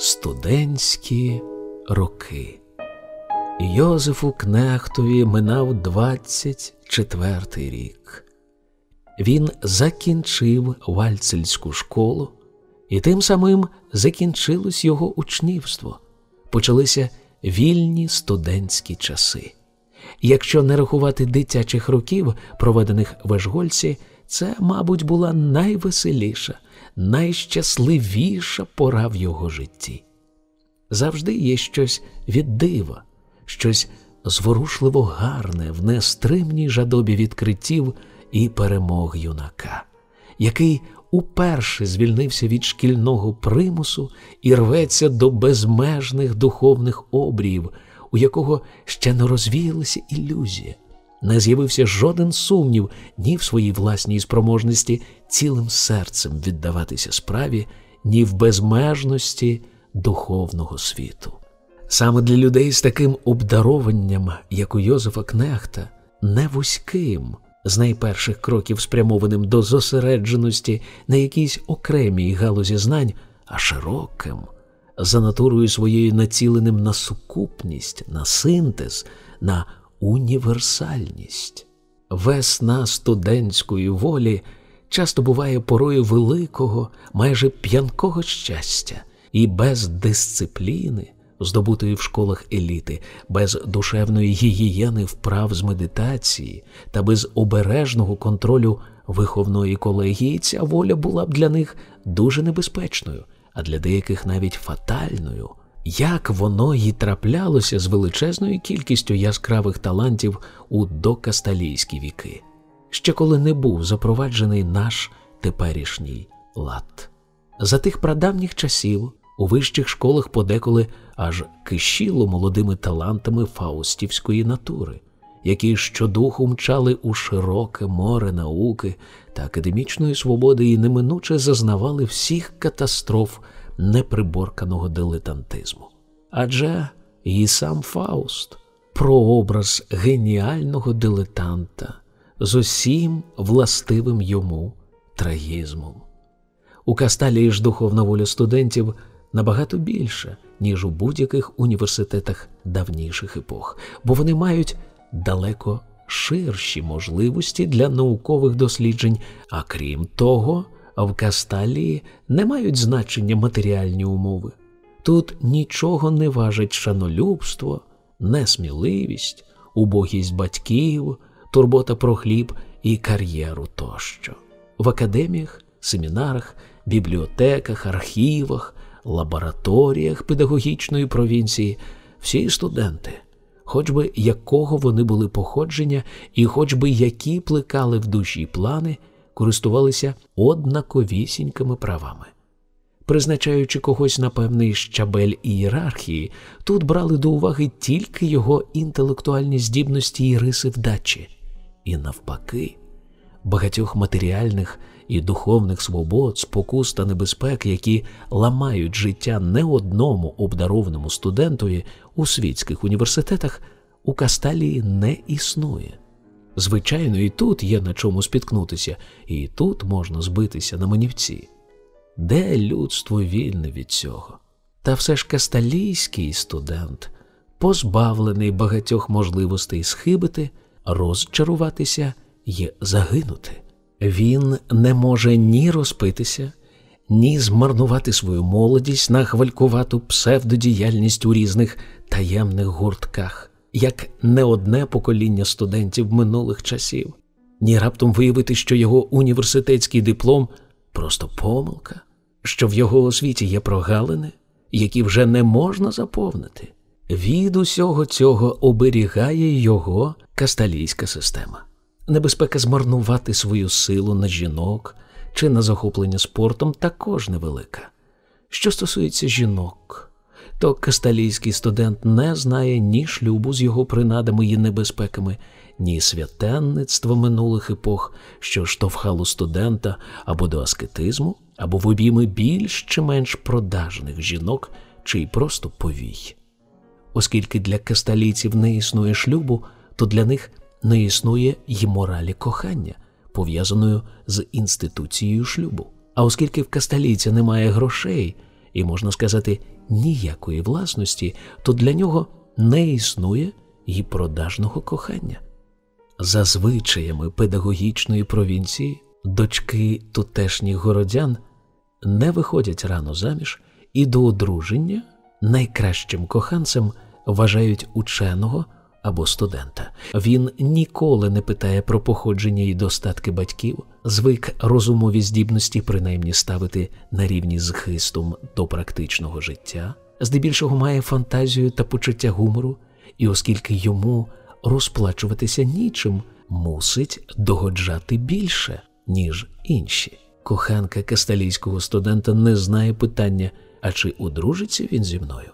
Студентські роки. Йозефу Кнехтові минав 24-й рік. Він закінчив вальцельську школу, і тим самим закінчилось його учнівство. Почалися вільні студентські часи. Якщо не рахувати дитячих років, проведених в Ешгольці, це, мабуть, була найвеселіша, найщасливіша пора в його житті. Завжди є щось від дива, щось зворушливо гарне в нестримній жадобі відкриттів і перемог юнака, який уперше звільнився від шкільного примусу і рветься до безмежних духовних обріїв, у якого ще не розвіялася ілюзія, не з'явився жоден сумнів ні в своїй власній спроможності цілим серцем віддаватися справі, ні в безмежності духовного світу. Саме для людей з таким обдарованням, як у Йозефа Кнехта, не вузьким, з найперших кроків спрямованим до зосередженості на якійсь окремій галузі знань, а широким, за натурою своєю націленим на сукупність, на синтез, на універсальність. Весна студентської волі часто буває порою великого, майже п'янкого щастя і без дисципліни здобутої в школах еліти, без душевної гігієни вправ з медитації та без обережного контролю виховної колегії, ця воля була б для них дуже небезпечною, а для деяких навіть фатальною. Як воно й траплялося з величезною кількістю яскравих талантів у докасталійські віки, ще коли не був запроваджений наш теперішній лад. За тих прадавніх часів у вищих школах подеколи аж кишіло молодими талантами фаустівської натури, які щодуху мчали у широке море науки та академічної свободи і неминуче зазнавали всіх катастроф неприборканого дилетантизму. Адже і сам Фауст прообраз геніального дилетанта з усім властивим йому трагізмом. У Касталії ж духовна воля студентів набагато більше, ніж у будь-яких університетах давніших епох, бо вони мають далеко ширші можливості для наукових досліджень, а крім того, в Касталії не мають значення матеріальні умови. Тут нічого не важить шанолюбство, несміливість, убогість батьків, турбота про хліб і кар'єру тощо. В академіях, семінарах, бібліотеках, архівах, лабораторіях педагогічної провінції всі студенти, хоч би якого вони були походження, і хоч би які плекали в душі плани, користувалися однаковісінькими правами. Призначаючи когось на певний щабель ієрархії, тут брали до уваги тільки його інтелектуальні здібності і риси вдачі, і навпаки, багатьох матеріальних і духовних свобод, спокус та небезпек, які ламають життя не одному обдарованому студентові у світських університетах, у Касталії не існує. Звичайно, і тут є на чому спіткнутися, і тут можна збитися на манівці. Де людство вільне від цього? Та все ж касталійський студент, позбавлений багатьох можливостей схибити, розчаруватися і загинути. Він не може ні розпитися, ні змарнувати свою молодість на хвалькувату псевдодіяльність у різних таємних гуртках, як не одне покоління студентів минулих часів, ні раптом виявити, що його університетський диплом просто помилка, що в його освіті є прогалини, які вже не можна заповнити. Від усього цього оберігає його касталійська система небезпека змарнувати свою силу на жінок чи на захоплення спортом також невелика. Що стосується жінок, то касталійський студент не знає ні шлюбу з його принадами і небезпеками, ні святенництва минулих епох, що штовхало студента або до аскетизму, або в обійми більш чи менш продажних жінок, чи й просто повій. Оскільки для касталійців не існує шлюбу, то для них не існує й моралі кохання, пов'язаною з інституцією шлюбу. А оскільки в касталійця немає грошей і, можна сказати, ніякої власності, то для нього не існує і продажного кохання. За звичаями педагогічної провінції дочки тутешніх городян не виходять рано заміж і до одруження найкращим коханцем вважають ученого або студента. Він ніколи не питає про походження і достатки батьків, звик розумові здібності принаймні ставити на рівні з хистом до практичного життя, здебільшого має фантазію та почуття гумору, і оскільки йому розплачуватися нічим, мусить догоджати більше, ніж інші. Коханка касталійського студента не знає питання, а чи одружиться він зі мною?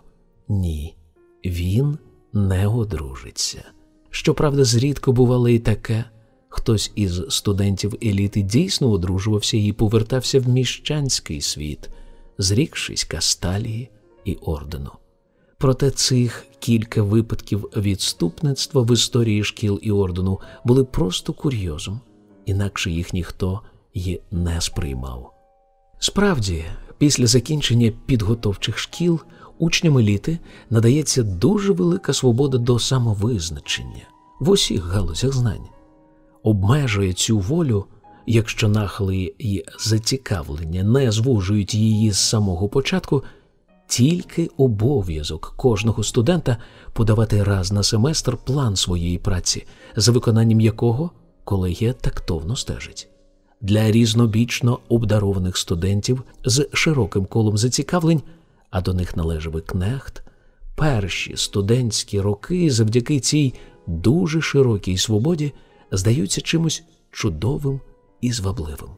Ні, він не одружиться. Щоправда, зрідко бувало і таке. Хтось із студентів еліти дійсно одружувався і повертався в міщанський світ, зрікшись касталії і ордену. Проте цих кілька випадків відступництва в історії шкіл і ордену були просто курйозом, інакше їх ніхто й не сприймав. Справді, після закінчення підготовчих шкіл учням еліти надається дуже велика свобода до самовизначення в усіх галузях знань, обмежує цю волю, якщо нахили і зацікавлення не звужують її з самого початку. Тільки обов'язок кожного студента подавати раз на семестр план своєї праці, за виконанням якого колегія тактовно стежить. Для різнобічно обдарованих студентів з широким колом зацікавлень а до них належав і кнехт, перші студентські роки завдяки цій дуже широкій свободі здаються чимось чудовим і звабливим.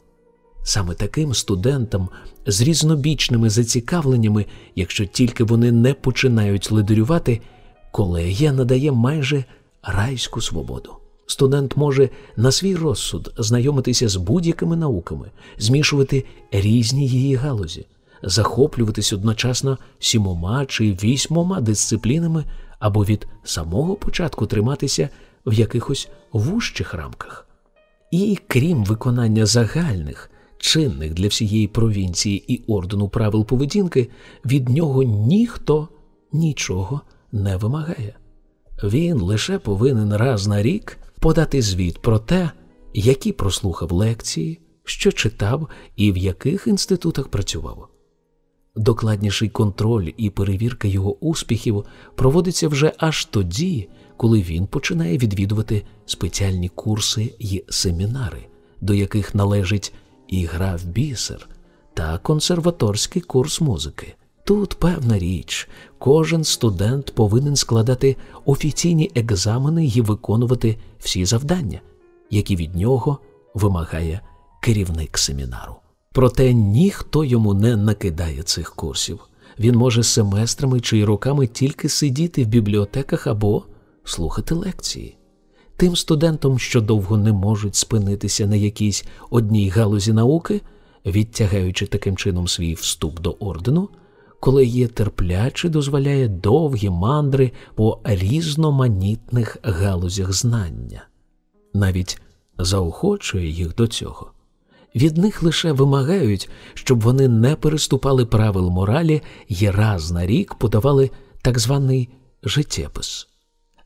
Саме таким студентам з різнобічними зацікавленнями, якщо тільки вони не починають лидерювати, колегія надає майже райську свободу. Студент може на свій розсуд знайомитися з будь-якими науками, змішувати різні її галузі, захоплюватись одночасно сімома чи вісьмома дисциплінами або від самого початку триматися в якихось вужчих рамках. І крім виконання загальних, чинних для всієї провінції і ордену правил поведінки, від нього ніхто нічого не вимагає. Він лише повинен раз на рік подати звіт про те, які прослухав лекції, що читав і в яких інститутах працював. Докладніший контроль і перевірка його успіхів проводиться вже аж тоді, коли він починає відвідувати спеціальні курси й семінари, до яких належить і гра в бісер та консерваторський курс музики. Тут певна річ, кожен студент повинен складати офіційні екзамени і виконувати всі завдання, які від нього вимагає керівник семінару. Проте ніхто йому не накидає цих курсів. Він може семестрами чи роками тільки сидіти в бібліотеках або слухати лекції. Тим студентам, що довго не можуть спинитися на якійсь одній галузі науки, відтягаючи таким чином свій вступ до ордену, коли є терпляче, дозволяє довгі мандри по різноманітних галузях знання, навіть заохочує їх до цього. Від них лише вимагають, щоб вони не переступали правил моралі і раз на рік подавали так званий життєпис.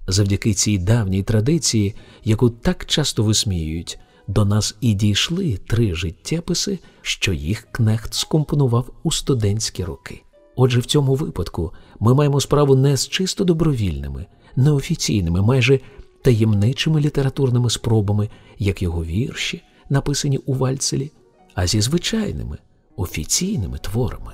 Завдяки цій давній традиції, яку так часто висміюють, до нас і дійшли три життєписи, що їх кнехт скомпонував у студентські роки. Отже, в цьому випадку ми маємо справу не з чисто добровільними, неофіційними, майже таємничими літературними спробами, як його вірші написані у Вальцелі, а зі звичайними офіційними творами.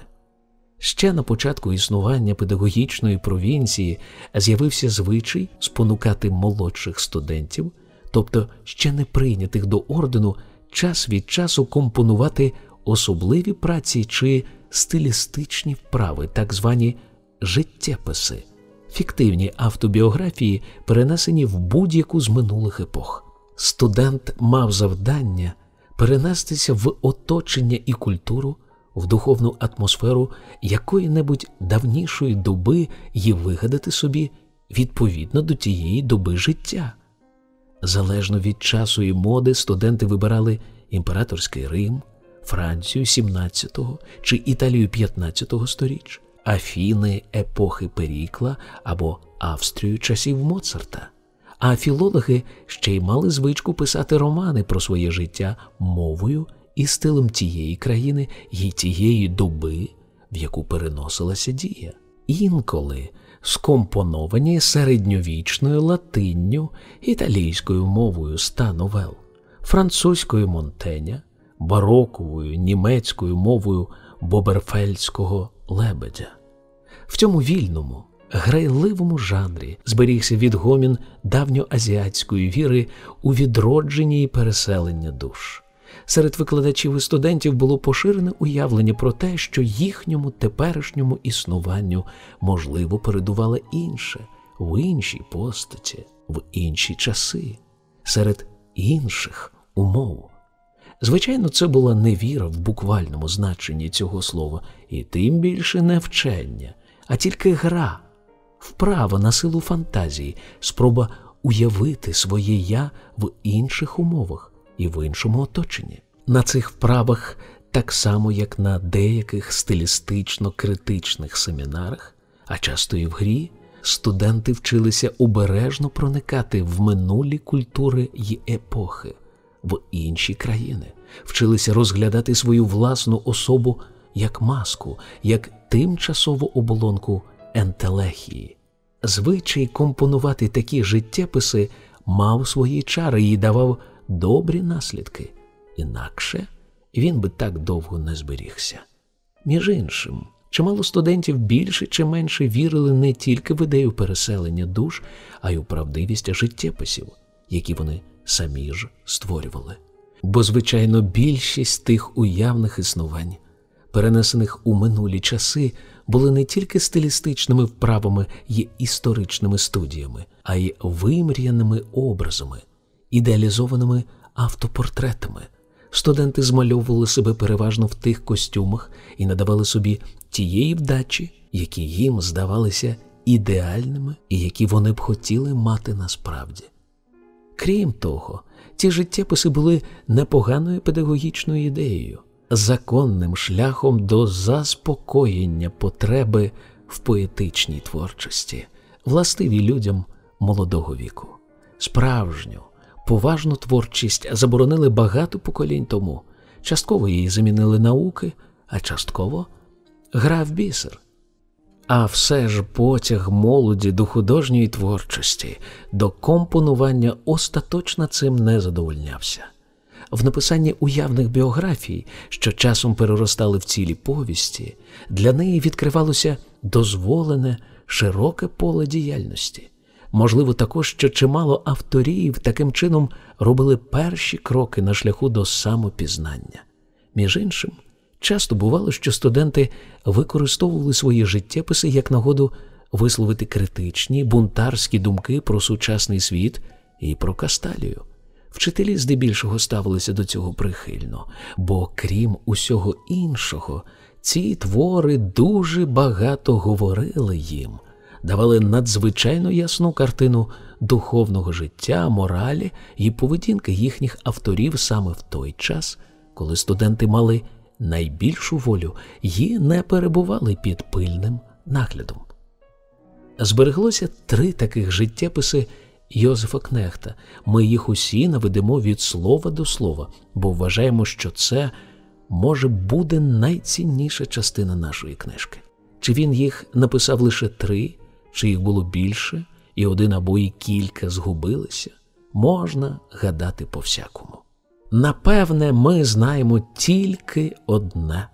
Ще на початку існування педагогічної провінції з'явився звичай спонукати молодших студентів, тобто ще не прийнятих до ордену, час від часу компонувати особливі праці чи стилістичні вправи, так звані життєписи, фіктивні автобіографії, перенесені в будь-яку з минулих епох студент мав завдання перенестися в оточення і культуру, в духовну атмосферу якої-небудь давнішої доби і вигадати собі відповідно до тієї доби життя. Залежно від часу і моди, студенти вибирали імператорський Рим, Францію XVII чи Італію XV сторіч, Афіни епохи Перікла або Австрію часів Моцарта. А філологи ще й мали звичку писати романи про своє життя мовою і стилем тієї країни і тієї доби, в яку переносилася дія. Інколи скомпоновані середньовічною латинню, італійською мовою ста новел, французькою Монтеня, бароковою німецькою мовою Боберфельдського лебедя. В цьому вільному, грайливому жанрі зберігся відгомін давньоазіатської віри у відродження і переселення душ. Серед викладачів і студентів було поширене уявлення про те, що їхньому теперішньому існуванню можливо передувало інше в іншій постаті, в інші часи, серед інших умов. Звичайно, це була не віра в буквальному значенні цього слова, і тим більше не вчення, а тільки гра, вправа на силу фантазії, спроба уявити своє я в інших умовах і в іншому оточенні. На цих вправах, так само як на деяких стилістично критичних семінарах, а часто і в грі, студенти вчилися обережно проникати в минулі культури й епохи, в інші країни, вчилися розглядати свою власну особу як маску, як тимчасову оболонку ентелехії. Звичай компонувати такі життєписи мав свої чари і давав добрі наслідки, інакше він би так довго не зберігся. Між іншим, чимало студентів більше чи менше вірили не тільки в ідею переселення душ, а й у правдивість життєписів, які вони самі ж створювали. Бо, звичайно, більшість тих уявних існувань, перенесених у минулі часи, були не тільки стилістичними вправами й історичними студіями, а й вимріяними образами ідеалізованими автопортретами. Студенти змальовували себе переважно в тих костюмах і надавали собі тієї вдачі, які їм здавалися ідеальними і які вони б хотіли мати насправді. Крім того, ці життєписи були непоганою педагогічною ідеєю, законним шляхом до заспокоєння потреби в поетичній творчості, властивій людям молодого віку, справжню поважну творчість заборонили багато поколінь тому. Частково її замінили науки, а частково гра в бісер. А все ж потяг молоді до художньої творчості, до компонування остаточно цим не задовольнявся. В написанні уявних біографій, що часом переростали в цілі повісті, для неї відкривалося дозволене широке поле діяльності. Можливо, також що чимало авторів таким чином робили перші кроки на шляху до самопізнання. Між іншим, часто бувало, що студенти використовували свої життєписи як нагоду висловити критичні бунтарські думки про сучасний світ і про касталію. Вчителі здебільшого ставилися до цього прихильно, бо крім усього іншого, ці твори дуже багато говорили їм давали надзвичайно ясну картину духовного життя, моралі і поведінки їхніх авторів саме в той час, коли студенти мали найбільшу волю і не перебували під пильним наглядом. Збереглося три таких життєписи Йозефа Кнехта. Ми їх усі наведемо від слова до слова, бо вважаємо, що це може буде найцінніша частина нашої книжки. Чи він їх написав лише три, чи їх було більше, і один або і кілька згубилися, можна гадати по всякому. Напевне, ми знаємо тільки одне.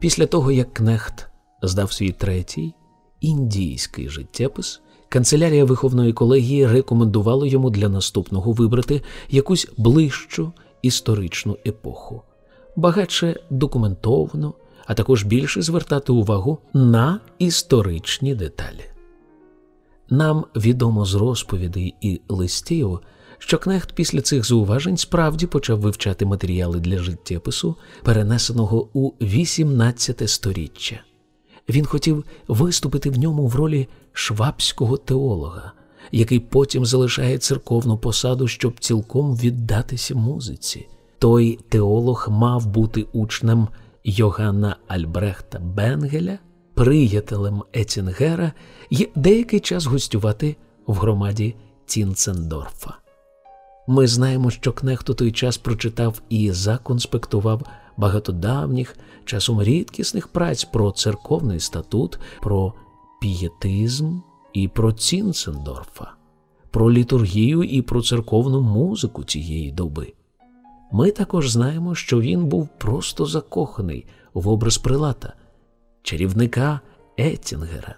Після того, як Кнехт здав свій третій індійський життєпис, канцелярія виховної колегії рекомендувала йому для наступного вибрати якусь ближчу історичну епоху, багатше документовано, а також більше звертати увагу на історичні деталі. Нам відомо з розповідей і листів, що Кнехт після цих зауважень справді почав вивчати матеріали для життєпису, перенесеного у XVIII сторіччя. Він хотів виступити в ньому в ролі швабського теолога, який потім залишає церковну посаду, щоб цілком віддатися музиці. Той теолог мав бути учнем Йоганна Альбрехта Бенгеля приятелем Ецінгера і деякий час гостювати в громаді Тінцендорфа. Ми знаємо, що Кнехт у той час прочитав і законспектував багато давніх, часом рідкісних праць про церковний статут, про пієтизм і про Цінцендорфа, про літургію і про церковну музику цієї доби. Ми також знаємо, що він був просто закоханий в образ прилата, чарівника Еттінгера.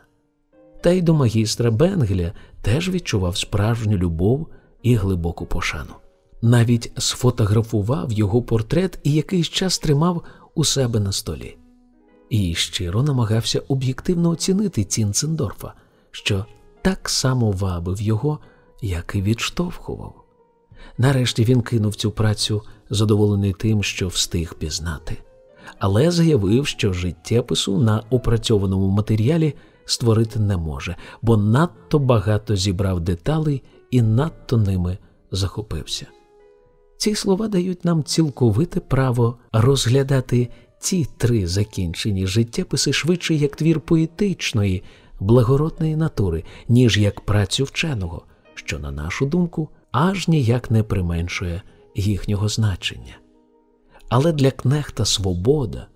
Та й до магістра Бенгеля теж відчував справжню любов і глибоку пошану. Навіть сфотографував його портрет і якийсь час тримав у себе на столі. І щиро намагався об'єктивно оцінити Цінцендорфа, що так само вабив його, як і відштовхував. Нарешті він кинув цю працю, задоволений тим, що встиг пізнати, але заявив, що життєпису на опрацьованому матеріалі створити не може, бо надто багато зібрав деталей і надто ними захопився. Ці слова дають нам цілковите право розглядати ці три закінчені життєписи швидше як твір поетичної, благородної натури, ніж як працю вченого, що, на нашу думку, аж ніяк не применшує їхнього значення. Але для кнехта свобода,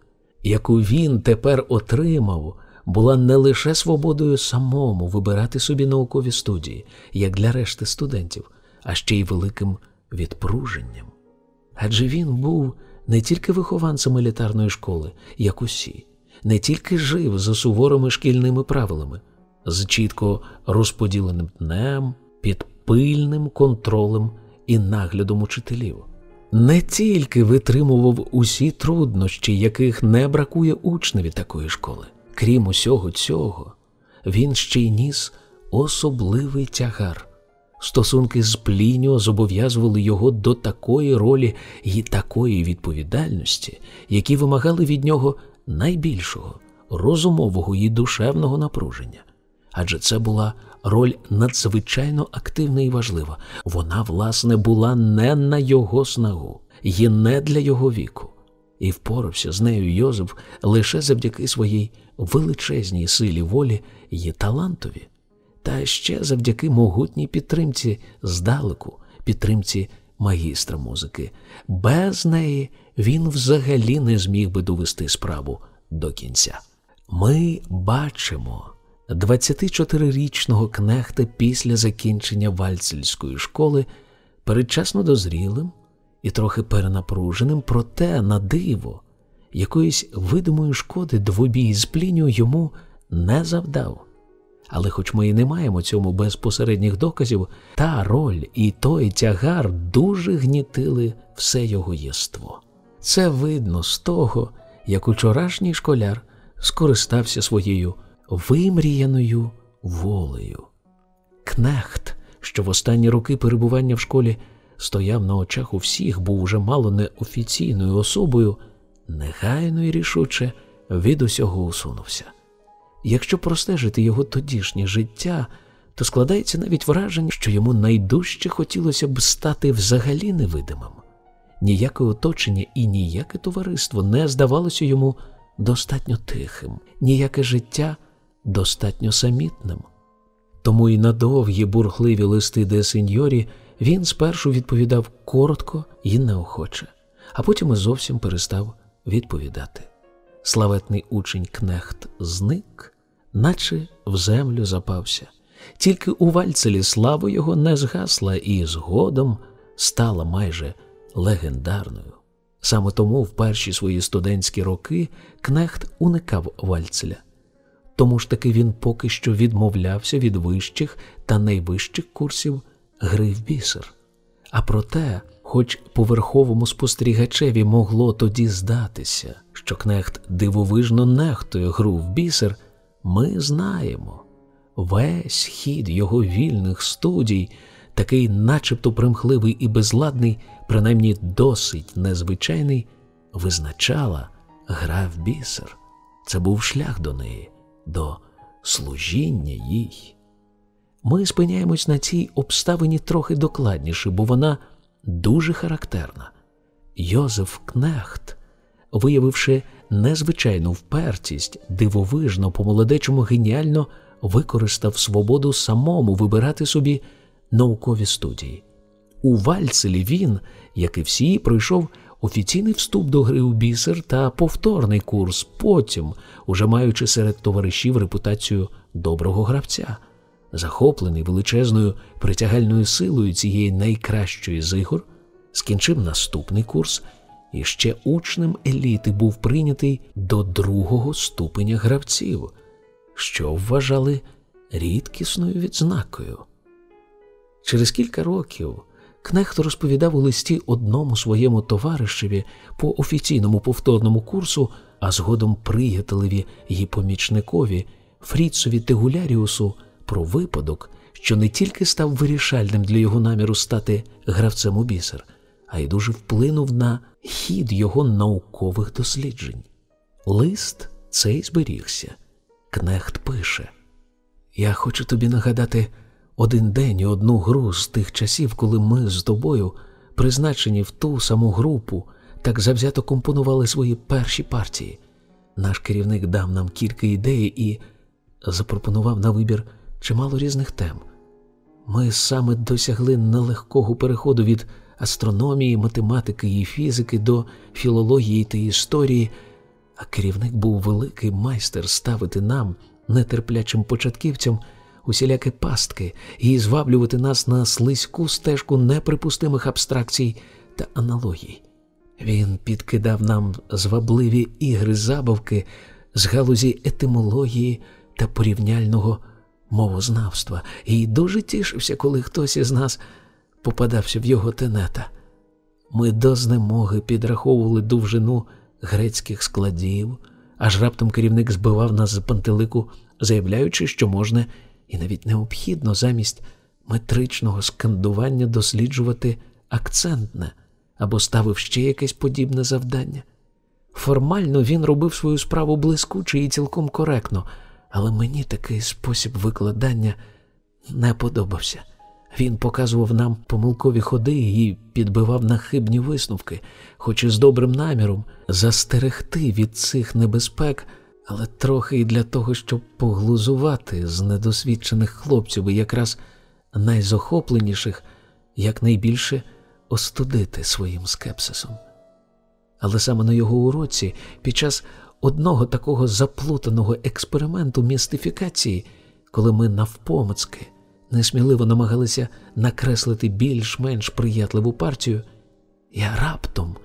яку він тепер отримав, була не лише свободою самому вибирати собі наукові студії, як для решти студентів, а ще й великим відпруженням. Адже він був не тільки вихованцем елітарної школи, як усі, не тільки жив за суворими шкільними правилами, з чітко розподіленим днем, під пильним контролем і наглядом учителів, не тільки витримував усі труднощі, яких не бракує учневі такої школи. Крім усього цього, він ще й ніс особливий тягар. Стосунки з Плініо зобов'язували його до такої ролі і такої відповідальності, які вимагали від нього найбільшого розумового і душевного напруження. Адже це була роль надзвичайно активна і важлива. Вона, власне, була не на його снагу і не для його віку. І впорався з нею Йозеф лише завдяки своїй величезній силі волі і талантові та ще завдяки могутній підтримці здалеку, підтримці магістра музики. Без неї він взагалі не зміг би довести справу до кінця. Ми бачимо 24-річного кнехта після закінчення вальцельської школи передчасно дозрілим і трохи перенапруженим, проте на диво, якоїсь видимої шкоди двобій з пліню йому не завдав. Але, хоч ми і не маємо цьому безпосередніх доказів, та роль і той тягар дуже гнітили все його єство. Це видно з того, як учорашній школяр скористався своєю вимріяною волею. Кнехт, що в останні роки перебування в школі стояв на очах у всіх, був уже мало не офіційною особою, негайно і рішуче від усього усунувся. Якщо простежити його тодішнє життя, то складається навіть враження, що йому найдужче хотілося б стати взагалі невидимим. Ніяке оточення і ніяке товариство не здавалося йому достатньо тихим, ніяке життя достатньо самітним. Тому і на довгі бурхливі листи де сеньорі він спершу відповідав коротко і неохоче, а потім і зовсім перестав відповідати. Славетний учень Кнехт зник, наче в землю запався. Тільки у Вальцелі слава його не згасла і згодом стала майже легендарною. Саме тому в перші свої студентські роки Кнехт уникав Вальцеля. Тому ж таки він поки що відмовлявся від вищих та найвищих курсів гри в бісер. А проте, хоч поверховому спостерігачеві могло тоді здатися, що кнехт дивовижно нехтує гру в бісер, ми знаємо весь хід його вільних студій, такий, начебто примхливий і безладний, принаймні досить незвичайний, визначала гра в бісер. Це був шлях до неї, до служіння їй. Ми спиняємось на цій обставині трохи докладніше, бо вона дуже характерна. Йозеф Кнехт, виявивши незвичайну впертість, дивовижно, по молодечому геніально використав свободу самому вибирати собі наукові студії. У Вальцелі він, як і всі, пройшов офіційний вступ до гри у бісер та повторний курс, потім, уже маючи серед товаришів репутацію доброго гравця, захоплений величезною притягальною силою цієї найкращої з ігор, скінчив наступний курс і ще учнем еліти був прийнятий до другого ступеня гравців, що вважали рідкісною відзнакою. Через кілька років Кнехт розповідав у листі одному своєму товаришеві по офіційному повторному курсу, а згодом приятелеві й помічникові Фріцові Тегуляріусу про випадок, що не тільки став вирішальним для його наміру стати гравцем у бісер, а й дуже вплинув на хід його наукових досліджень. Лист цей зберігся. Кнехт пише: Я хочу тобі нагадати один день і одну гру з тих часів, коли ми з тобою, призначені в ту саму групу, так завзято компонували свої перші партії. Наш керівник дав нам кілька ідей і запропонував на вибір чимало різних тем. Ми саме досягли нелегкого переходу від астрономії, математики і фізики до філології та історії, а керівник був великий майстер ставити нам, нетерплячим початківцям, усілякі пастки і зваблювати нас на слизьку стежку неприпустимих абстракцій та аналогій. Він підкидав нам звабливі ігри забавки з галузі етимології та порівняльного мовознавства, і дуже тішився, коли хтось із нас попадався в його тенета. Ми до знемоги підраховували довжину грецьких складів, аж раптом керівник збивав нас з пантелику, заявляючи, що можна і навіть необхідно замість метричного скандування досліджувати акцентне або ставив ще якесь подібне завдання. Формально він робив свою справу блискуче і цілком коректно, але мені такий спосіб викладання не подобався. Він показував нам помилкові ходи і підбивав на хибні висновки, хоч і з добрим наміром застерегти від цих небезпек, але трохи і для того, щоб поглузувати з недосвідчених хлопців і якраз найзохопленіших, якнайбільше остудити своїм скепсисом. Але саме на його уроці, під час одного такого заплутаного експерименту містифікації, коли ми навпомацки несміливо намагалися накреслити більш-менш приятливу партію, я раптом,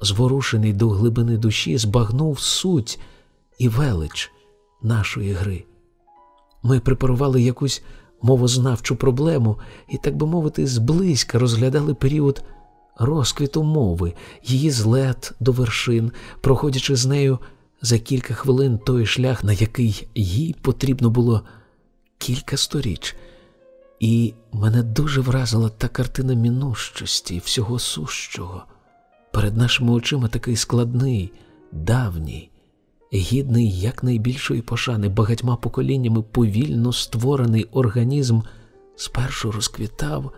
зворушений до глибини душі, збагнув суть і велич нашої гри. Ми препарували якусь мовознавчу проблему і, так би мовити, зблизька розглядали період розквіту мови, її злет до вершин, проходячи з нею за кілька хвилин той шлях, на який їй потрібно було кілька сторіч. І мене дуже вразила та картина мінущості всього сущого. Перед нашими очима такий складний, давній, гідний якнайбільшої пошани багатьма поколіннями повільно створений організм спершу розквітав,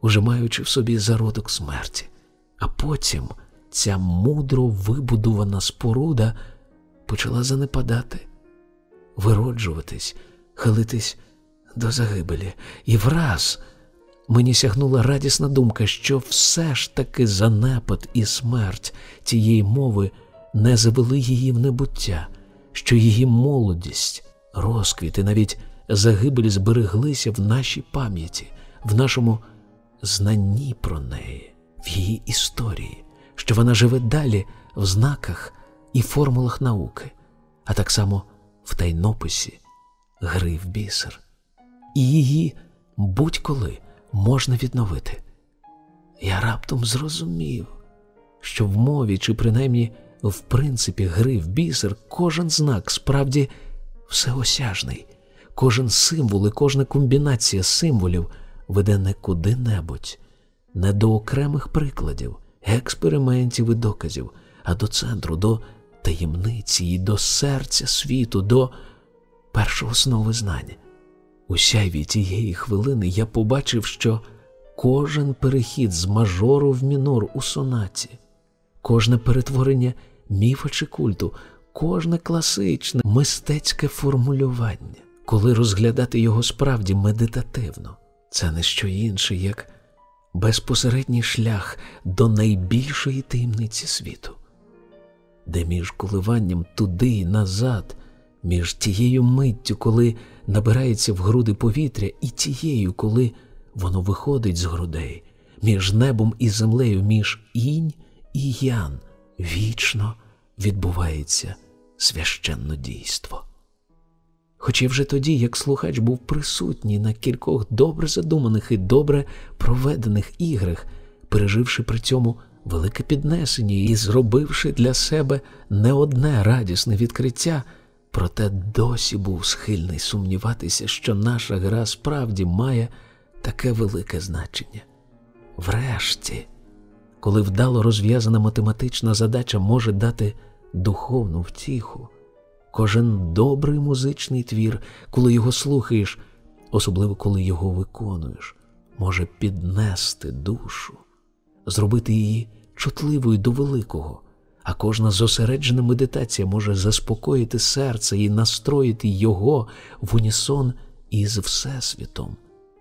уже маючи в собі зародок смерті, а потім ця мудро вибудувана споруда почала занепадати, вироджуватись, хилитись до загибелі, і враз мені сягнула радісна думка, що все ж таки занепад і смерть цієї мови не завели її в небуття, що її молодість, розквіт і навіть загибель збереглися в нашій пам'яті, в нашому знанні про неї, в її історії, що вона живе далі в знаках і формулах науки, а так само в тайнописі гри в бісер і її будь-коли можна відновити. Я раптом зрозумів, що в мові, чи принаймні в принципі гри в бісер, кожен знак справді всеосяжний, кожен символ і кожна комбінація символів веде не куди-небудь, не до окремих прикладів, експериментів і доказів, а до центру, до таємниці і до серця світу, до першого основи знання. У сяйві тієї хвилини я побачив, що кожен перехід з мажору в мінор у сонаті, кожне перетворення міфа чи культу, кожне класичне мистецьке формулювання, коли розглядати його справді медитативно, це не що інше, як безпосередній шлях до найбільшої таємниці світу, де між коливанням туди і назад, між тією миттю, коли набирається в груди повітря, і тією, коли воно виходить з грудей, між небом і землею, між інь і ян, вічно відбувається священно дійство. Хоча вже тоді, як слухач був присутній на кількох добре задуманих і добре проведених іграх, переживши при цьому велике піднесення і зробивши для себе не одне радісне відкриття, проте досі був схильний сумніватися, що наша гра справді має таке велике значення. Врешті, коли вдало розв'язана математична задача може дати духовну втіху, кожен добрий музичний твір, коли його слухаєш, особливо коли його виконуєш, може піднести душу, зробити її чутливою до великого, а кожна зосереджена медитація може заспокоїти серце і настроїти його в унісон із Всесвітом.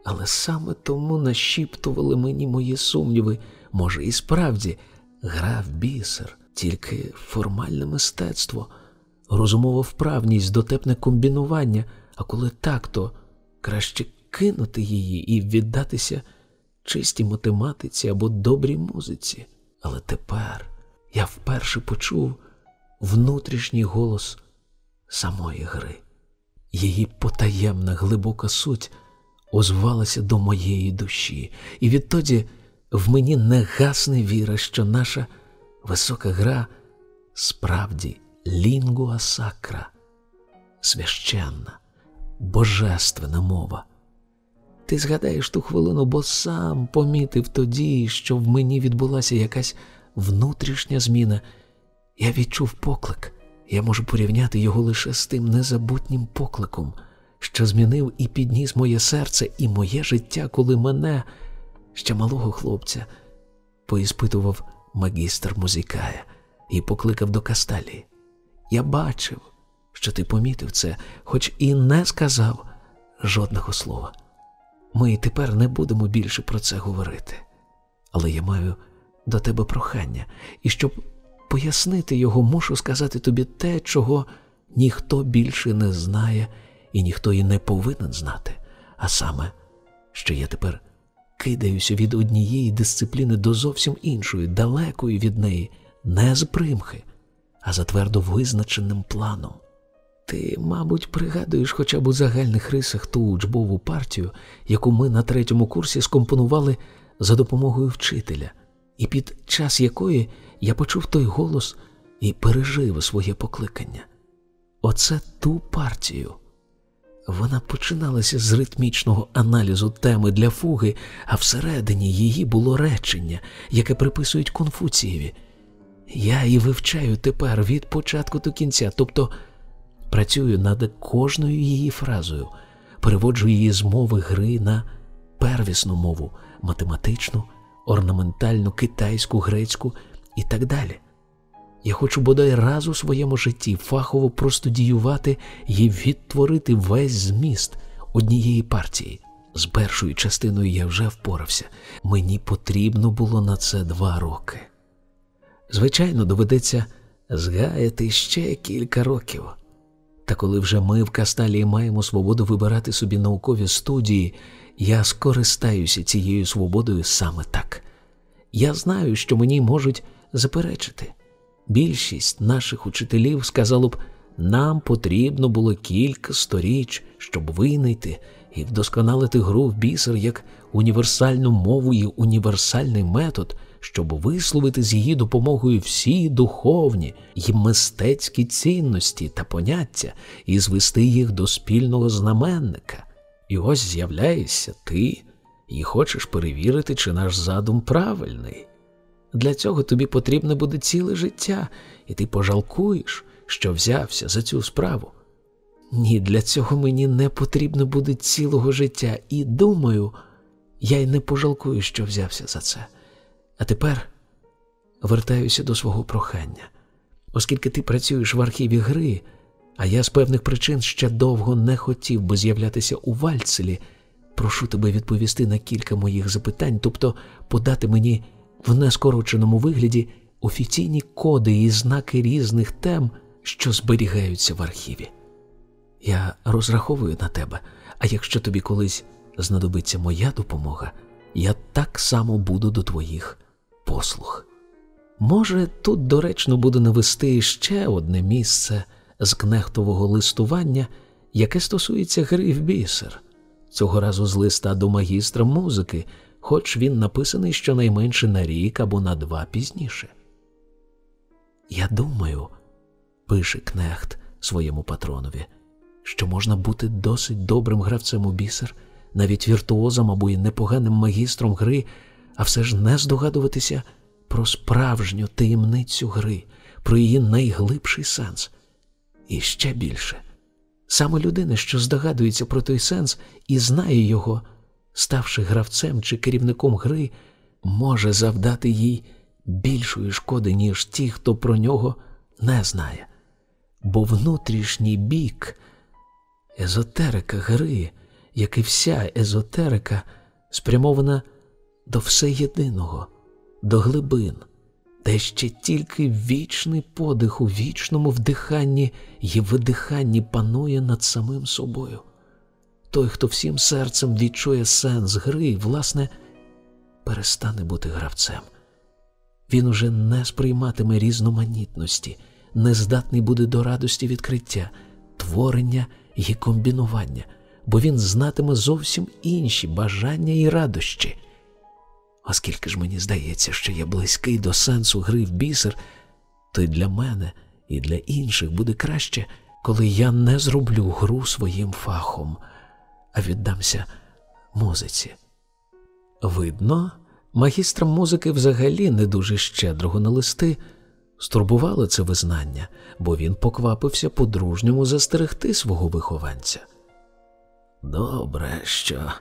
Але саме тому нашіптували мені мої сумніви, може, і справді гра в бісер, тільки формальне мистецтво, розумова вправність, дотепне комбінування, а коли так, то краще кинути її і віддатися чистій математиці або добрій музиці. Але тепер я вперше почув внутрішній голос самої гри, її потаємна глибока суть озвалася до моєї душі, і відтоді в мені не гасне віра, що наша висока гра справді лінгуа сакра, священна, божественна мова. Ти згадаєш ту хвилину, бо сам помітив тоді, що в мені відбулася якась внутрішня зміна. Я відчув поклик, я можу порівняти його лише з тим незабутнім покликом що змінив і підніс моє серце і моє життя, коли мене, ще малого хлопця, поіспитував магістр музикая і покликав до касталі. Я бачив, що ти помітив це, хоч і не сказав жодного слова. Ми і тепер не будемо більше про це говорити. Але я маю до тебе прохання, і щоб пояснити його, мушу сказати тобі те, чого ніхто більше не знає і ніхто і не повинен знати, а саме, що я тепер кидаюся від однієї дисципліни до зовсім іншої, далекої від неї, не з примхи, а за твердо визначеним планом. Ти, мабуть, пригадуєш хоча б у загальних рисах ту учбову партію, яку ми на третьому курсі скомпонували за допомогою вчителя, і під час якої я почув той голос і пережив своє покликання. Оце ту партію, вона починалася з ритмічного аналізу теми для фуги, а всередині її було речення, яке приписують Конфуцієві. Я і вивчаю тепер від початку до кінця, тобто працюю над кожною її фразою, переводжу її з мови гри на первісну мову, математичну, орнаментальну, китайську, грецьку і так далі. Я хочу бодай раз у своєму житті фахово простудіювати і відтворити весь зміст однієї партії. З першою частиною я вже впорався. Мені потрібно було на це два роки. Звичайно, доведеться згаяти ще кілька років. Та коли вже ми в Касталії маємо свободу вибирати собі наукові студії, я скористаюся цією свободою саме так. Я знаю, що мені можуть заперечити. Більшість наших учителів сказало б, нам потрібно було кілька сторіч, щоб винайти і вдосконалити гру в бісер як універсальну мову і універсальний метод, щоб висловити з її допомогою всі духовні і мистецькі цінності та поняття і звести їх до спільного знаменника. І ось з'являєшся ти і хочеш перевірити, чи наш задум правильний. Для цього тобі потрібне буде ціле життя, і ти пожалкуєш, що взявся за цю справу. Ні, для цього мені не потрібно буде цілого життя, і думаю, я й не пожалкую, що взявся за це. А тепер вертаюся до свого прохання. Оскільки ти працюєш в архіві гри, а я з певних причин ще довго не хотів би з'являтися у Вальцелі, прошу тебе відповісти на кілька моїх запитань, тобто подати мені в нескороченому вигляді офіційні коди і знаки різних тем, що зберігаються в архіві. Я розраховую на тебе, а якщо тобі колись знадобиться моя допомога, я так само буду до твоїх послуг. Може, тут доречно буде навести ще одне місце з кнехтового листування, яке стосується гри в бісер, цього разу з листа до магістра музики, хоч він написаний щонайменше на рік або на два пізніше. Я думаю, пише кнехт своєму патронові, що можна бути досить добрим гравцем у бісер, навіть віртуозом або й непоганим магістром гри, а все ж не здогадуватися про справжню таємницю гри, про її найглибший сенс. І ще більше. Саме людина, що здогадується про той сенс і знає його, ставши гравцем чи керівником гри, може завдати їй більшої шкоди, ніж ті, хто про нього не знає. Бо внутрішній бік езотерика гри, як і вся езотерика, спрямована до всеєдиного, до глибин, де ще тільки вічний подих у вічному вдиханні і видиханні панує над самим собою. Той, хто всім серцем відчує сенс гри, власне, перестане бути гравцем. Він уже не сприйматиме різноманітності, не здатний буде до радості відкриття, творення і комбінування, бо він знатиме зовсім інші бажання і радощі. Оскільки ж мені здається, що я близький до сенсу гри в бісер, то й для мене і для інших буде краще, коли я не зроблю гру своїм фахом, а віддамся музиці. Видно, магістрам музики взагалі не дуже щедрого на листи. Стурбувало це визнання, бо він поквапився по-дружньому застерегти свого вихованця. Добре, що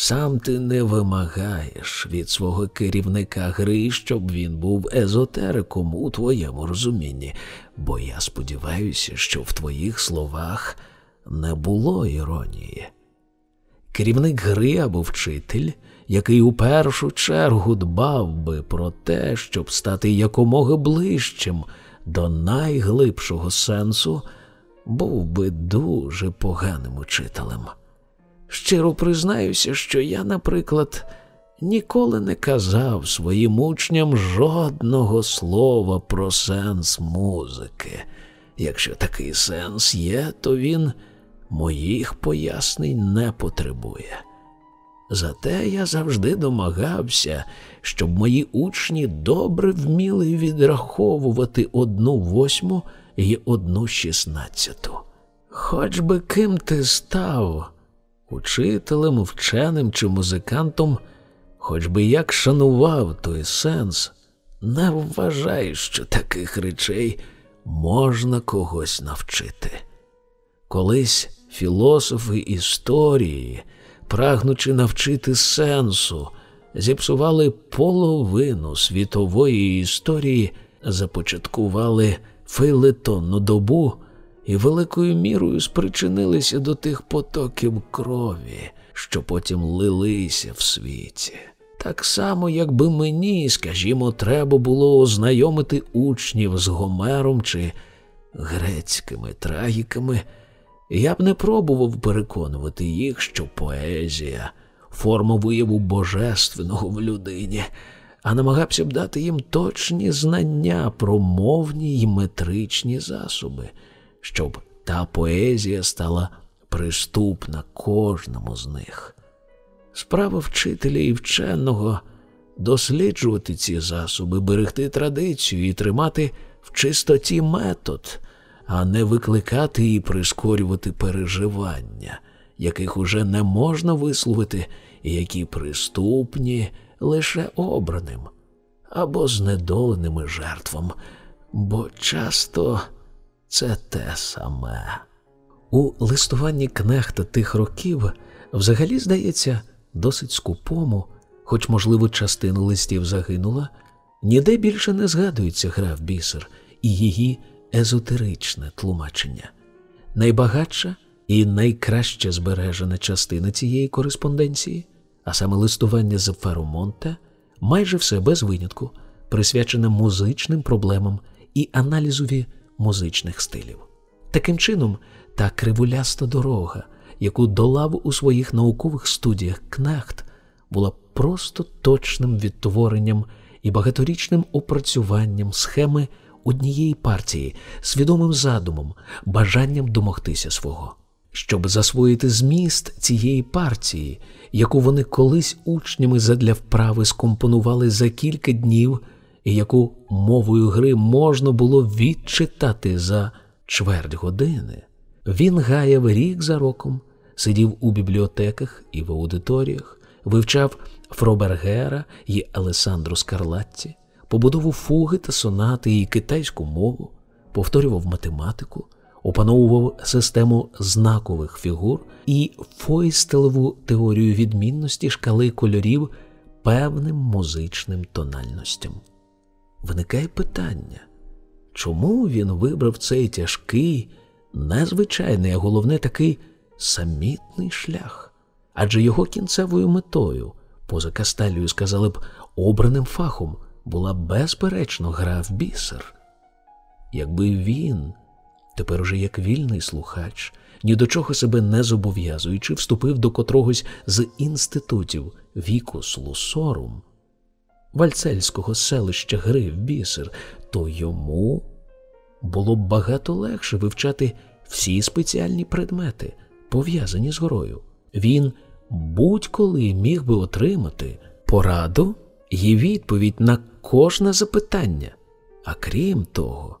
сам ти не вимагаєш від свого керівника гри, щоб він був езотериком у твоєму розумінні, бо я сподіваюся, що в твоїх словах не було іронії. Керівник гри або вчитель, який у першу чергу дбав би про те, щоб стати якомога ближчим до найглибшого сенсу, був би дуже поганим учителем. Щиро признаюся, що я, наприклад, ніколи не казав своїм учням жодного слова про сенс музики. Якщо такий сенс є, то він моїх пояснень не потребує. Зате я завжди домагався, щоб мої учні добре вміли відраховувати одну восьму і одну шістнадцяту. Хоч би ким ти став учителем, вченим чи музикантом, хоч би як шанував той сенс, не вважай, що таких речей можна когось навчити. Колись філософи історії, прагнучи навчити сенсу, зіпсували половину світової історії, започаткували фейлетонну добу і великою мірою спричинилися до тих потоків крові, що потім лилися в світі. Так само, якби мені, скажімо, треба було ознайомити учнів з Гомером чи грецькими трагіками, я б не пробував переконувати їх, що поезія форма вияву божественного в людині, а намагався б дати їм точні знання про мовні й метричні засоби щоб та поезія стала приступна кожному з них. Справа вчителя і вченого досліджувати ці засоби, берегти традицію і тримати в чистоті метод, а не викликати і прискорювати переживання, яких уже не можна висловити, які приступні лише обраним або знедоленими жертвам, бо часто це те саме. У листуванні кнехта тих років взагалі здається досить скупому, хоч, можливо, частина листів загинула, ніде більше не згадується гра в бісер, і її езотеричне тлумачення. Найбагатша і найкраще збережена частина цієї кореспонденції, а саме листування з Феромонте, майже все без винятку, присвячена музичним проблемам і аналізові музичних стилів. Таким чином, та кривуляста дорога, яку долав у своїх наукових студіях Кнехт, була просто точним відтворенням і багаторічним опрацюванням схеми однієї партії, свідомим задумом, бажанням домогтися свого. Щоб засвоїти зміст цієї партії, яку вони колись учнями задля вправи скомпонували за кілька днів, і яку мовою гри можна було відчитати за чверть години, він гаяв рік за роком, сидів у бібліотеках і в аудиторіях, вивчав Фробергера і Алесандро Скарлатті, побудову фуги та сонати і китайську мову, повторював математику, опановував систему знакових фігур і фойстелеву теорію відмінності шкали кольорів певним музичним тональностям. Виникає питання, чому він вибрав цей тяжкий, незвичайний, а головне такий самітний шлях? Адже його кінцевою метою, поза Касталію сказали б, обраним фахом була безперечно гра в бісер. Якби він, тепер уже як вільний слухач, ні до чого себе не зобов'язуючи, вступив до котрогось з інститутів віку слусорум, вальцельського селища гри в бісер, то йому було б багато легше вивчати всі спеціальні предмети, пов'язані з горою. Він будь-коли міг би отримати пораду і відповідь на кожне запитання, а крім того,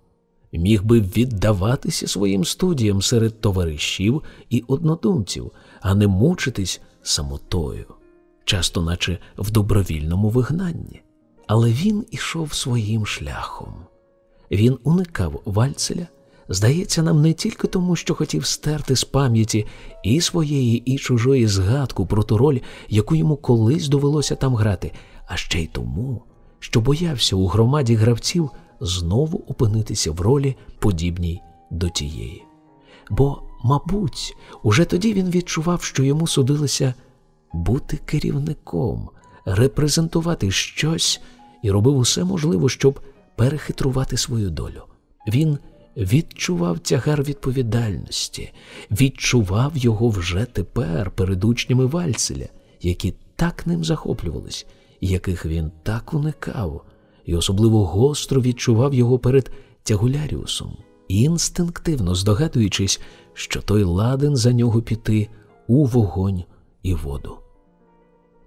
міг би віддаватися своїм студіям серед товаришів і однодумців, а не мучитись самотою, часто наче в добровільному вигнанні. Але він ішов своїм шляхом. Він уникав Вальцеля, здається нам, не тільки тому, що хотів стерти з пам'яті і своєї, і чужої згадку про ту роль, яку йому колись довелося там грати, а ще й тому, що боявся у громаді гравців знову опинитися в ролі, подібній до тієї. Бо, мабуть, уже тоді він відчував, що йому судилося бути керівником, репрезентувати щось і робив усе можливе, щоб перехитрувати свою долю. Він відчував тягар відповідальності, відчував його вже тепер перед учнями Вальцеля, які так ним захоплювались, яких він так уникав, і особливо гостро відчував його перед Тягуляріусом, інстинктивно здогадуючись, що той ладен за нього піти у вогонь і воду.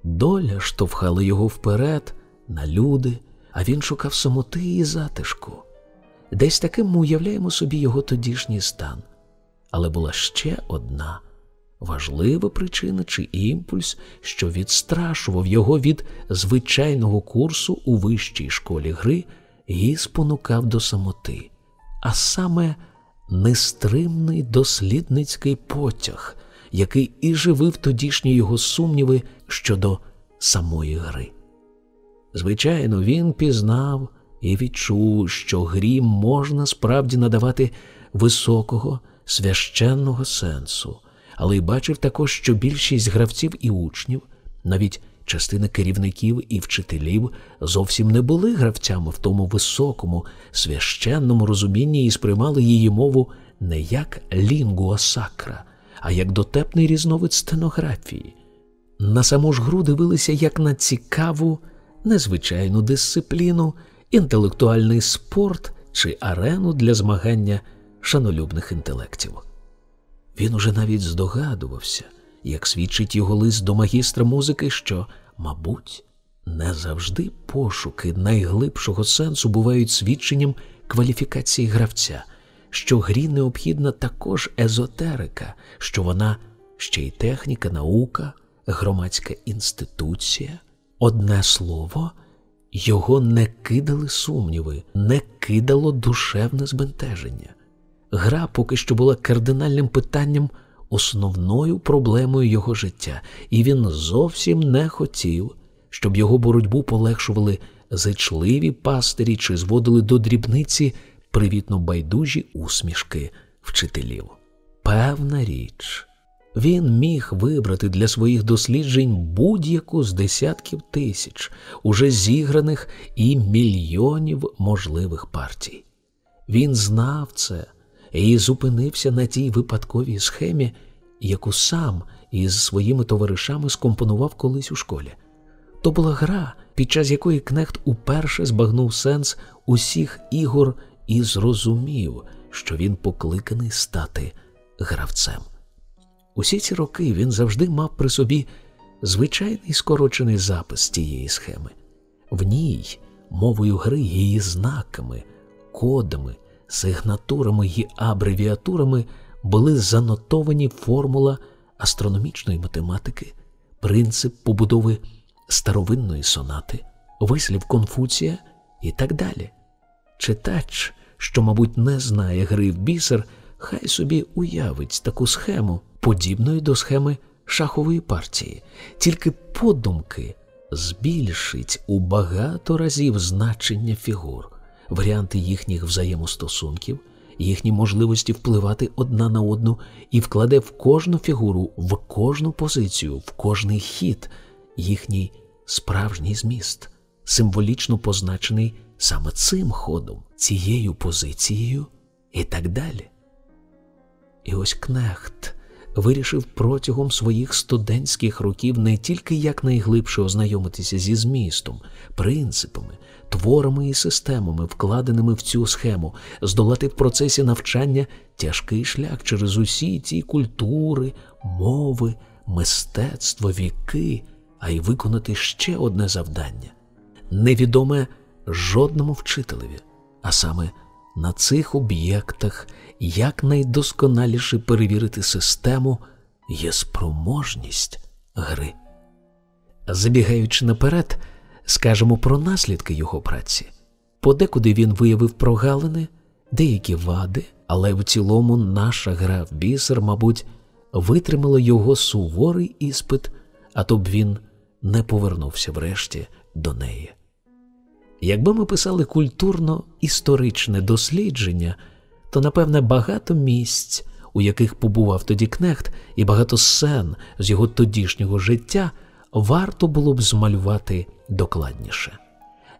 Доля штовхала його вперед на люди, а він шукав самоти і затишку. Десь таким ми уявляємо собі його тодішній стан. Але була ще одна важлива причина чи імпульс, що відстрашував його від звичайного курсу у вищій школі гри і спонукав до самоти, а саме нестримний дослідницький потяг, який і живив тодішні його сумніви щодо самої гри. Звичайно, він пізнав і відчув, що грі можна справді надавати високого священного сенсу, але й бачив також, що більшість гравців і учнів, навіть частина керівників і вчителів, зовсім не були гравцями в тому високому, священному розумінні і сприймали її мову не як лінгуа сакра, а як дотепний різновид стенографії. На саму ж гру дивилися як на цікаву, незвичайну дисципліну, інтелектуальний спорт чи арену для змагання шанолюбних інтелектів. Він уже навіть здогадувався, як свідчить його лист до магістра музики, що, мабуть, не завжди пошуки найглибшого сенсу бувають свідченням кваліфікації гравця, що грі необхідна також езотерика, що вона ще й техніка, наука, громадська інституція. Одне слово, його не кидали сумніви, не кидало душевне збентеження. Гра поки що була кардинальним питанням, основною проблемою його життя, і він зовсім не хотів, щоб його боротьбу полегшували зичливі пастирі чи зводили до дрібниці привітно байдужі усмішки вчителів. Певна річ, він міг вибрати для своїх досліджень будь-яку з десятків тисяч уже зіграних і мільйонів можливих партій. Він знав це і зупинився на тій випадковій схемі, яку сам із своїми товаришами скомпонував колись у школі. То була гра, під час якої Кнехт уперше збагнув сенс усіх ігор і зрозумів, що він покликаний стати гравцем. Усі ці роки він завжди мав при собі звичайний скорочений запис тієї схеми. В ній, мовою гри, її знаками, кодами, сигнатурами і абревіатурами були занотовані формула астрономічної математики, принцип побудови старовинної сонати, вислів Конфуція і так далі. Читач, що, мабуть, не знає гри в бісер, хай собі уявить таку схему, подібною до схеми шахової партії, тільки подумки збільшить у багато разів значення фігур, варіанти їхніх взаємостосунків, їхні можливості впливати одна на одну і вкладе в кожну фігуру, в кожну позицію, в кожний хід. Їхній справжній зміст, символічно позначений саме цим ходом, цією позицією і так далі. І ось Кнехт вирішив протягом своїх студентських років не тільки якнайглибше ознайомитися зі змістом, принципами, творами і системами, вкладеними в цю схему, здолати в процесі навчання тяжкий шлях через усі ті культури, мови, мистецтво, віки, а й виконати ще одне завдання. Невідоме жодному вчителеві, а саме на цих об'єктах якнайдосконаліше перевірити систему є спроможність гри. Забігаючи наперед, скажемо про наслідки його праці. Подекуди він виявив прогалини, деякі вади, але в цілому наша гра в бісер, мабуть, витримала його суворий іспит, а то б він не повернувся врешті до неї. Якби ми писали культурно історичне дослідження, то, напевне, багато місць, у яких побував тоді Кнехт, і багато сцен з його тодішнього життя варто було б змалювати докладніше.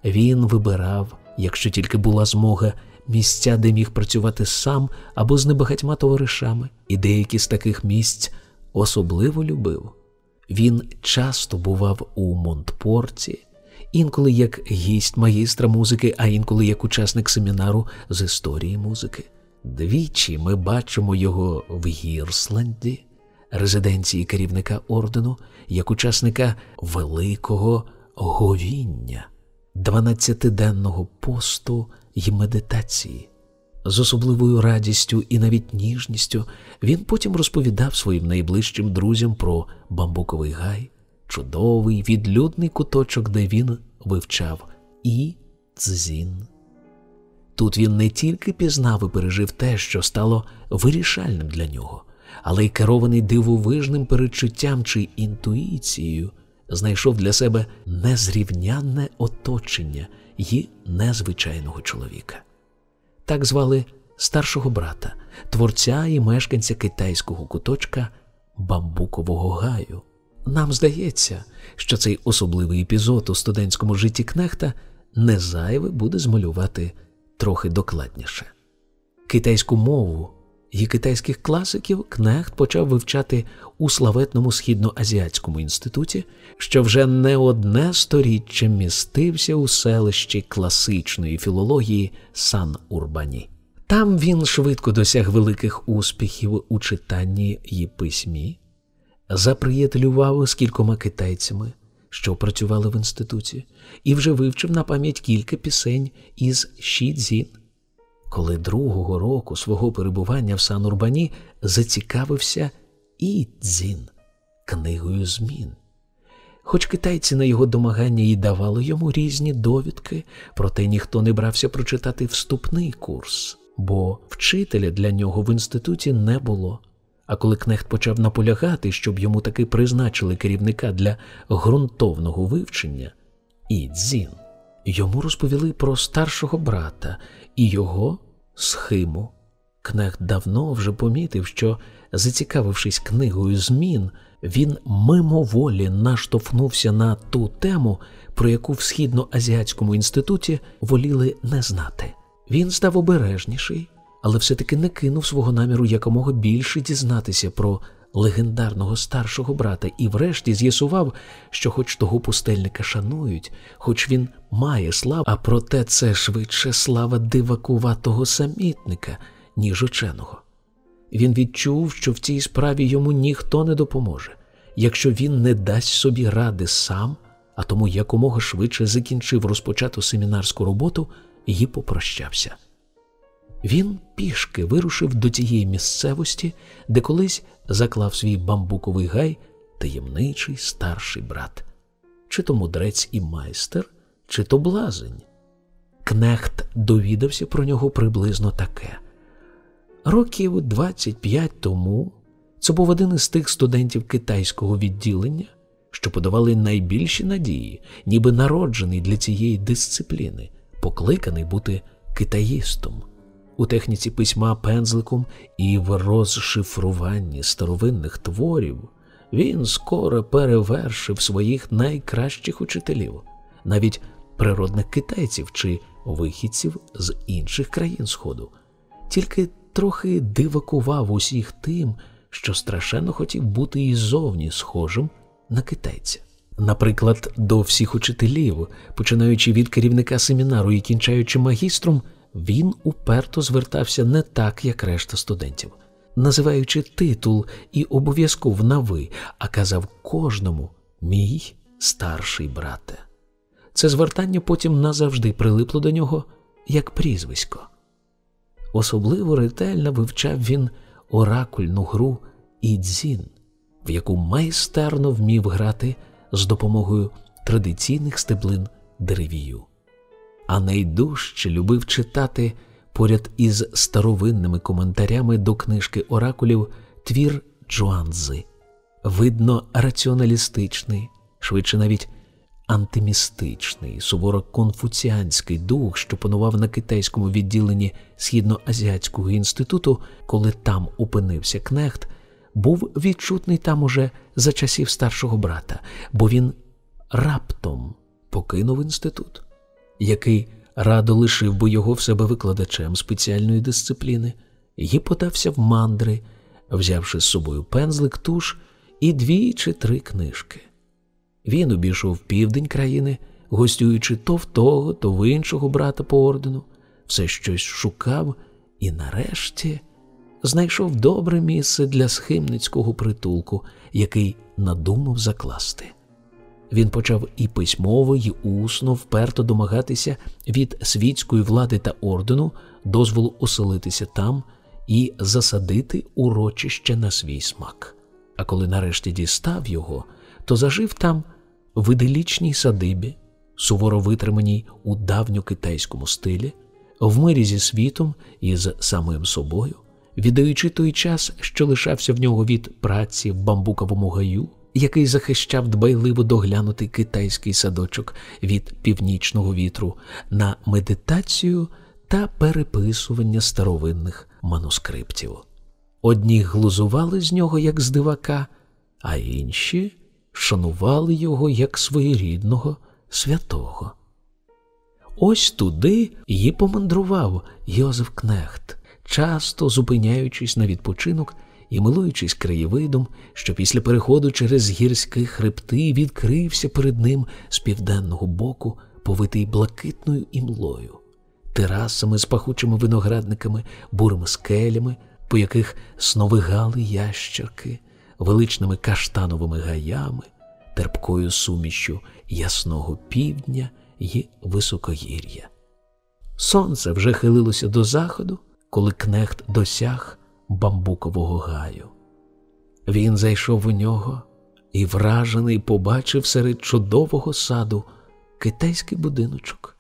Він вибирав, якщо тільки була змога, місця, де міг працювати сам або з небагатьма товаришами, і деякі з таких місць особливо любив. Він часто бував у Монтпорті інколи як гість магістра музики, а інколи як учасник семінару з історії музики. Двічі ми бачимо його в Гірсланді, резиденції керівника ордену, як учасника великого говіння, дванадцятиденного посту й медитації. З особливою радістю і навіть ніжністю він потім розповідав своїм найближчим друзям про бамбуковий гай, чудовий відлюдний куточок, де він вивчав і цзін. Тут він не тільки пізнав і пережив те, що стало вирішальним для нього, але й керований дивовижним перечуттям чи інтуїцією, знайшов для себе незрівнянне оточення і незвичайного чоловіка. Так звали старшого брата, творця і мешканця китайського куточка бамбукового гаю. Нам здається, що цей особливий епізод у студентському житті Кнехта не зайве буде змалювати трохи докладніше. Китайську мову і китайських класиків Кнехт почав вивчати у славетному східноазіатському інституті, що вже не одне сторіччя містився у селищі класичної філології Сан Урбані. Там він швидко досяг великих успіхів у читанні і письмі заприятелював з кількома китайцями, що працювали в інституті, і вже вивчив на пам'ять кілька пісень із Шідзін. Коли другого року свого перебування в Сан-Урбані зацікавився і Дзін книгою змін. Хоч китайці на його домагання і давали йому різні довідки, проте ніхто не брався прочитати вступний курс, бо вчителя для нього в інституті не було. А коли Кнехт почав наполягати, щоб йому таки призначили керівника для ґрунтовного вивчення, і Дзін, йому розповіли про старшого брата і його схиму. Кнехт давно вже помітив, що, зацікавившись книгою змін, він мимоволі наштовхнувся на ту тему, про яку в східноазіатському інституті воліли не знати. Він став обережніший, але все-таки не кинув свого наміру якомога більше дізнатися про легендарного старшого брата і, врешті, з'ясував, що, хоч того пустельника шанують, хоч він має славу, а проте це швидше слава дивакуватого самітника, ніж ученого. Він відчув, що в цій справі йому ніхто не допоможе, якщо він не дасть собі ради сам, а тому якомога швидше закінчив розпочату семінарську роботу і попрощався. Він пішки вирушив до тієї місцевості, де колись заклав свій бамбуковий гай таємничий старший брат, чи то мудрець і майстер, чи то блазень. Кнехт довідався про нього приблизно таке. Років 25 тому це був один із тих студентів китайського відділення, що подавали найбільші надії, ніби народжений для цієї дисципліни, покликаний бути китаїстом. У техніці письма пензликом і в розшифруванні старовинних творів він скоро перевершив своїх найкращих учителів, навіть природних китайців чи вихідців з інших країн Сходу, тільки трохи дивакував усіх тим, що страшенно хотів бути і зовні схожим на китайця. Наприклад, до всіх учителів, починаючи від керівника семінару і кінчаючи магістром, він уперто звертався не так, як решта студентів, називаючи титул і обов'язково на ви, а казав кожному мій старший брате. Це звертання потім назавжди прилипло до нього як прізвисько. Особливо ретельно вивчав він оракульну гру Ідзін, в яку майстерно вмів грати з допомогою традиційних стеблин деревію. А найдужче любив читати поряд із старовинними коментарями до книжки оракулів твір Джуанзи, видно, раціоналістичний, швидше навіть антимістичний, суворо конфуціанський дух, що панував на китайському відділенні Східноазіатського інституту, коли там опинився кнехт, був відчутний там уже за часів старшого брата, бо він раптом покинув інститут, який радо лишив би його в себе викладачем спеціальної дисципліни, і подався в мандри, взявши з собою пензлик, туш і дві чи три книжки. Він обійшов південь країни, гостюючи то в того, то в іншого брата по ордену, все щось шукав і, нарешті, знайшов добре місце для схимницького притулку, який надумав закласти. Він почав і письмово, і усно вперто домагатися від світської влади та ордену дозволу оселитися там і засадити урочище на свій смак. А коли нарешті дістав його, то зажив там в іделічній садибі, суворо витриманій у давньокитайському стилі, в мирі зі світом і з самим собою, віддаючи той час, що лишався в нього від праці в бамбуковому гаю, який захищав дбайливо доглянутий китайський садочок від північного вітру, на медитацію та переписування старовинних манускриптів. Одні глузували з нього як з дивака, а інші шанували його як своєрідного святого. Ось туди і помандрував Йозеф Кнехт, часто зупиняючись на відпочинок і милуючись краєвидом, що після переходу через гірські хребти відкрився перед ним з південного боку, повитий блакитною імлою, терасами з пахучими виноградниками, бурими скелями, по яких сновигали ящерки величними каштановими гаями, терпкою сумішю ясного півдня і високогір'я. Сонце вже хилилося до заходу, коли кнехт досяг бамбукового гаю. Він зайшов у нього і, вражений, побачив серед чудового саду китайський будиночок.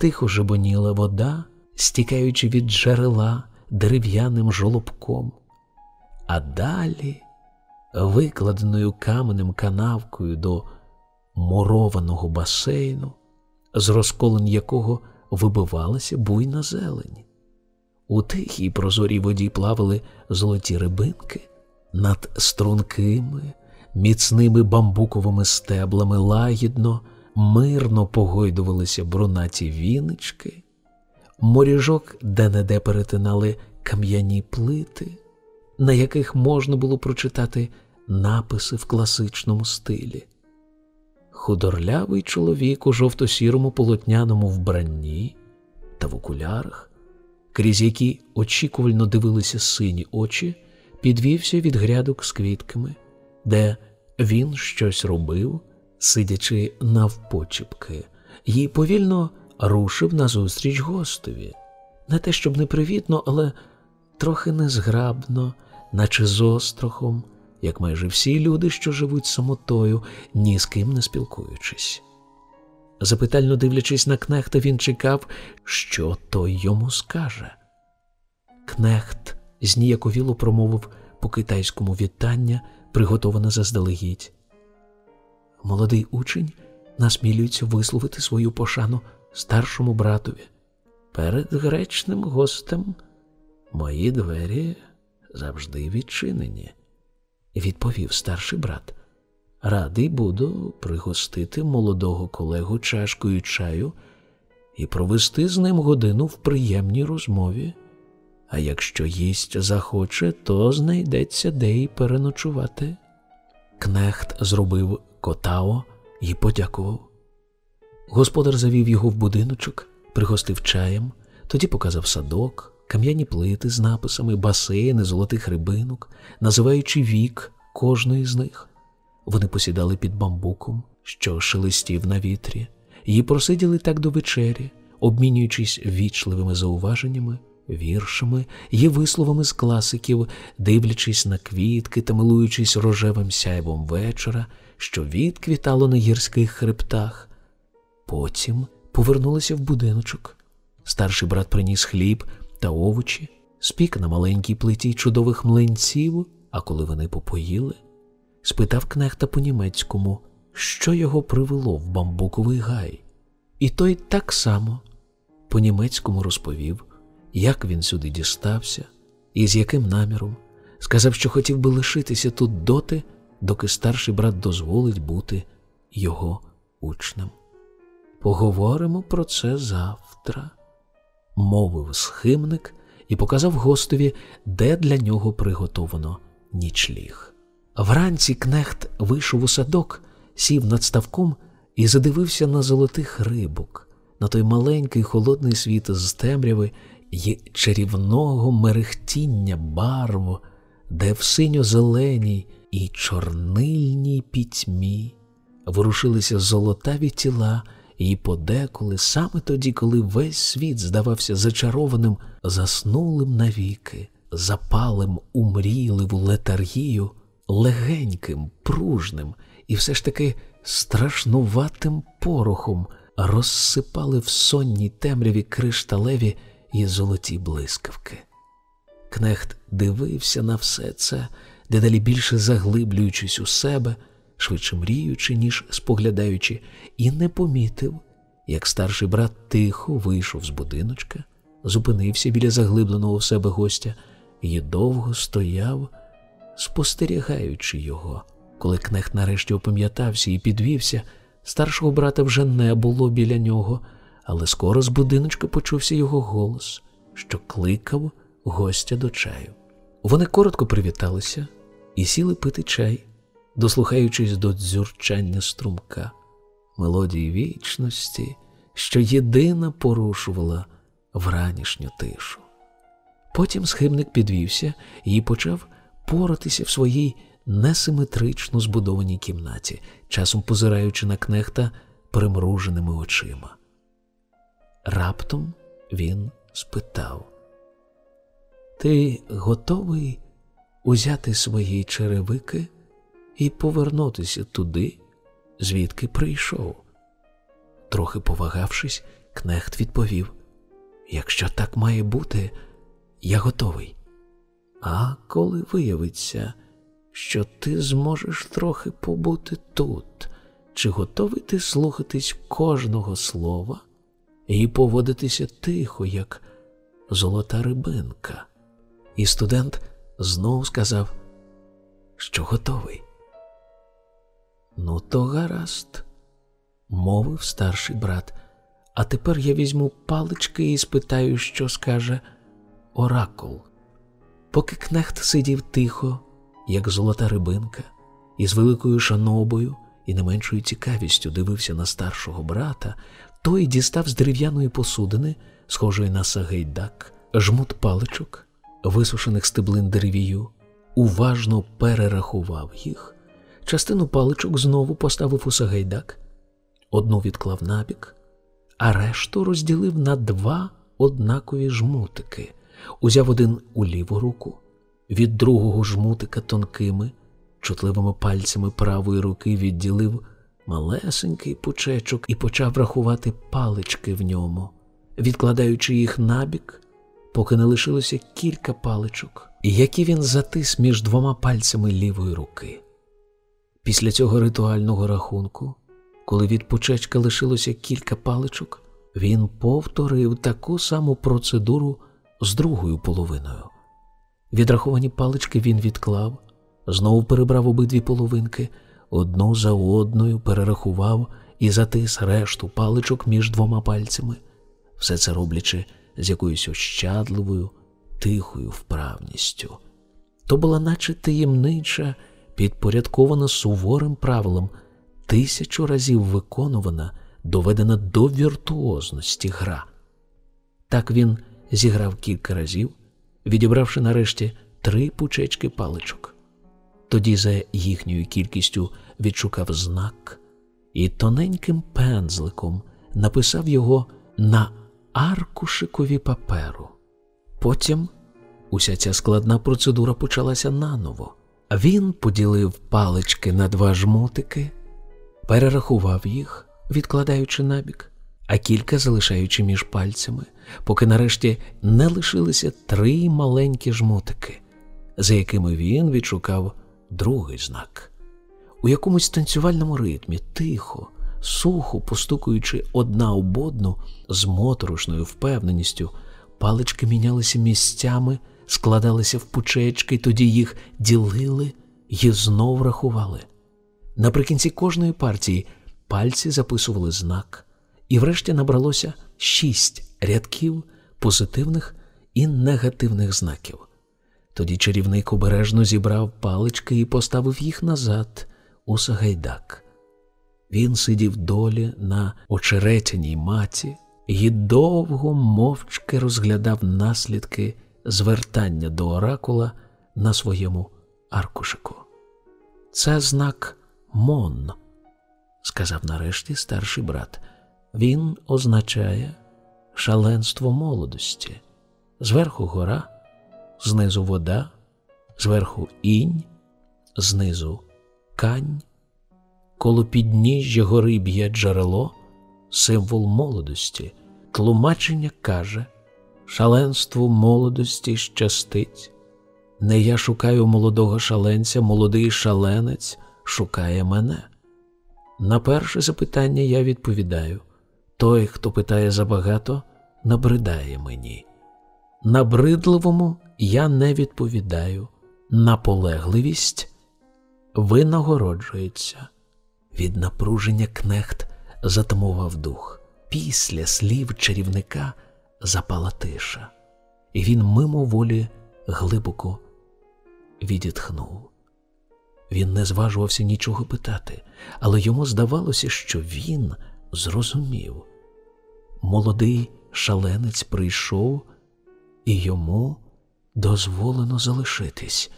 Тихо жебоніла вода, стікаючи від джерела дерев'яним жолобком. А далі викладеною каменем канавкою до мурованого басейну, з розколень якого вибивалася буйна зелень. У тихій прозорій воді плавали золоті рибинки, над стрункими, міцними бамбуковими стеблами лагідно, мирно погойдувалися брунаті вінички, моріжок де-не-де перетинали кам'яні плити, на яких можна було прочитати написи в класичному стилі. Худорлявий чоловік у жовто-сірому полотняному вбранні та в окулярах, крізь які очікувально дивилися сині очі, підвівся від грядок з квітками, де він щось робив, сидячи навпочіпки, і повільно рушив назустріч гостеві. Не те, щоб непривітно, але трохи незграбно, наче з острахом, як майже всі люди, що живуть самотою, ні з ким не спілкуючись. Запитально дивлячись на кнехта, він чекав, що той йому скаже. Кнехт зніяковіло промовив по китайському вітання, приготоване заздалегідь. Молодий учень насмілюється висловити свою пошану старшому братові. Перед гречним гостем мої двері завжди відчинені, відповів старший брат. Радий буду пригостити молодого колегу чашкою чаю і провести з ним годину в приємній розмові. А якщо їсть захоче, то знайдеться де й переночувати. Кнехт зробив котао і подякував. Господар завів його в будиночок, пригостив чаєм, тоді показав садок, кам'яні плити з написами, басейни, золотих рибинок, називаючи вік кожної з них. Вони посідали під бамбуком, що шелестів на вітрі, і просиділи так до вечері, обмінюючись вічливими зауваженнями, віршами і висловами з класиків, дивлячись на квітки та милуючись рожевим сяйвом вечора, що відквітало на гірських хребтах. Потім повернулися в будиночок. Старший брат приніс хліб та овочі, спік на маленькій плиті чудових млинців, а коли вони попоїли, спитав кнехта по-німецькому, що його привело в бамбуковий гай. І той так само по-німецькому розповів, як він сюди дістався і з яким наміром, сказав, що хотів би лишитися тут доти, доки старший брат дозволить бути його учнем. Поговоримо про це завтра, мовив схимник і показав гостеві, де для нього приготовано нічліг. Вранці кнехт вийшов у садок, сів над ставком і задивився на золотих рибок, на той маленький холодний світ з темряви й чарівного мерехтіння барв, де в синьо-зеленій і чорнильній пітьмі ворушилися золотаві тіла. І подеколи, саме тоді, коли весь світ здавався зачарованим, заснулим навіки, запалим у мрійливу летаргію, легеньким, пружним і все ж таки страшнуватим порохом розсипали в сонній темряві кришталеві і золоті блискавки. Кнехт дивився на все це, дедалі більше заглиблюючись у себе швидше мріючи, ніж споглядаючи, і не помітив, як старший брат тихо вийшов з будиночка, зупинився біля заглибленого в себе гостя і довго стояв, спостерігаючи його. Коли кнехт нарешті опам'ятався і підвівся, старшого брата вже не було біля нього, але скоро з будиночка почувся його голос, що кликав гостя до чаю. Вони коротко привіталися і сіли пити чай дослухаючись до дзюрчання струмка, мелодії вічності, що єдина порушувала вранішню тишу. Потім схибник підвівся і почав поратися в своїй несиметрично збудованій кімнаті, часом позираючи на кнехта примруженими очима. Раптом він спитав: Ти готовий узяти свої черевики і повернутися туди, звідки прийшов. Трохи повагавшись, кнехт відповів: Якщо так має бути, я готовий. А коли виявиться, що ти зможеш трохи побути тут, чи готовий ти слухатись кожного слова і поводитися тихо, як золота рибинка. І студент знов сказав, що готовий. Ну, то гаразд, мовив старший брат. А тепер я візьму палички і спитаю, що скаже оракул. Поки кнехт сидів тихо, як золота рибинка, і з великою шанобою і не меншою цікавістю дивився на старшого брата, той дістав з дерев'яної посудини, схожої на сагайдак, жмут паличок, висушених стеблин деревію, уважно перерахував їх, частину паличок знову поставив у сагайдак, одну відклав набік, а решту розділив на два однакові жмутики, узяв один у ліву руку, від другого жмутика тонкими, чутливими пальцями правої руки відділив малесенький пучечок і почав рахувати палички в ньому, відкладаючи їх набік, поки не лишилося кілька паличок, які він затис між двома пальцями лівої руки. Після цього ритуального рахунку, коли від пучечка лишилося кілька паличок, він повторив таку саму процедуру з другою половиною. Відраховані палички він відклав, знову перебрав обидві половинки, одну за одною перерахував і затис решту паличок між двома пальцями, все це роблячи з якоюсь ощадливою, тихою вправністю. То була, наче таємнича, підпорядкована суворим правилам, тисячу разів виконувана, доведена до віртуозності гра. Так він зіграв кілька разів, відібравши нарешті три пучечки паличок. Тоді за їхньою кількістю відшукав знак і тоненьким пензликом написав його на аркушикові паперу. Потім уся ця складна процедура почалася наново. Він поділив палички на два жмотики, перерахував їх, відкладаючи набік, а кілька залишаючи між пальцями, поки нарешті не лишилися три маленькі жмотики, за якими він відшукав другий знак. У якомусь танцювальному ритмі, тихо, сухо постукуючи одна об одну з моторошною впевненістю, палички мінялися місцями, складалися в пучечки, тоді їх ділили і знов рахували. Наприкінці кожної партії пальці записували знак, і врешті набралося шість рядків позитивних і негативних знаків. Тоді чарівник обережно зібрав палички і поставив їх назад у Сагайдак. Він сидів долі на очеретяній маті і довго мовчки розглядав наслідки звертання до оракула на своєму аркушику. Це знак Мон, сказав нарешті старший брат. Він означає шаленство молодості. Зверху гора, знизу вода, зверху інь, знизу кань, коло підніжжя гори б'є джерело, символ молодості. Тлумачення каже, шаленство молодості щастить. Не я шукаю молодого шаленця, молодий шаленець шукає мене. На перше запитання я відповідаю той, хто питає забагато, набридає мені. Набридливому я не відповідаю, наполегливість винагороджується. Від напруження кнехт затамував дух. Після слів чарівника запала тиша, і він мимоволі глибоко відітхнув. Він не зважувався нічого питати, але йому здавалося, що він зрозумів. Молодий шаленець прийшов, і йому дозволено залишитись.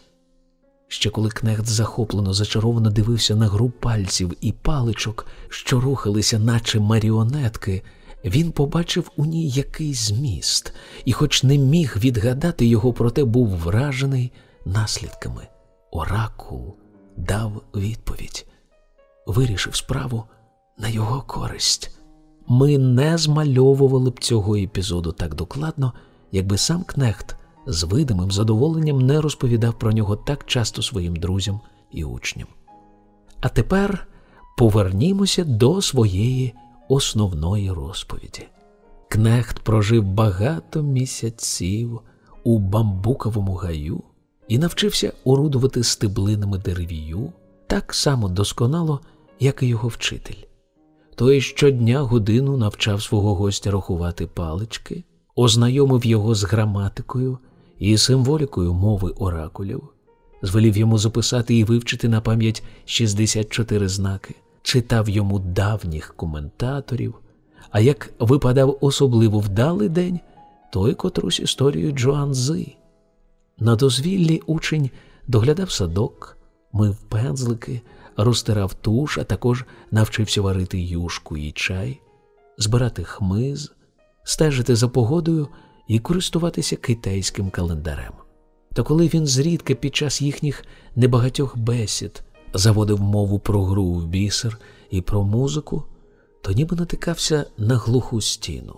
Ще коли кнехт захоплено зачаровано дивився на гру пальців і паличок, що рухалися, наче маріонетки, він побачив у ній якийсь зміст, і, хоч не міг відгадати його, проте був вражений наслідками. Оракул дав відповідь, вирішив справу на його користь. Ми не змальовували б цього епізоду так докладно, якби сам Кнехт з видимим задоволенням не розповідав про нього так часто своїм друзям і учням. А тепер повернімося до своєї основної розповіді. Кнехт прожив багато місяців у бамбуковому гаю і навчився орудувати стеблинами деревію так само досконало, як і його вчитель. Той щодня годину навчав свого гостя рахувати палички, ознайомив його з граматикою і символікою мови оракулів, звелів йому записати і вивчити на пам'ять 64 знаки, читав йому давніх коментаторів, а як випадав особливо вдалий день, той котрусь історію Джоанзи. На дозвіллі учень доглядав садок, мив пензлики, розтирав туш, а також навчився варити юшку і чай, збирати хмиз, стежити за погодою і користуватися китайським календарем. Та коли він зрідка під час їхніх небагатьох бесід заводив мову про гру в бісер і про музику, то ніби натикався на глуху стіну.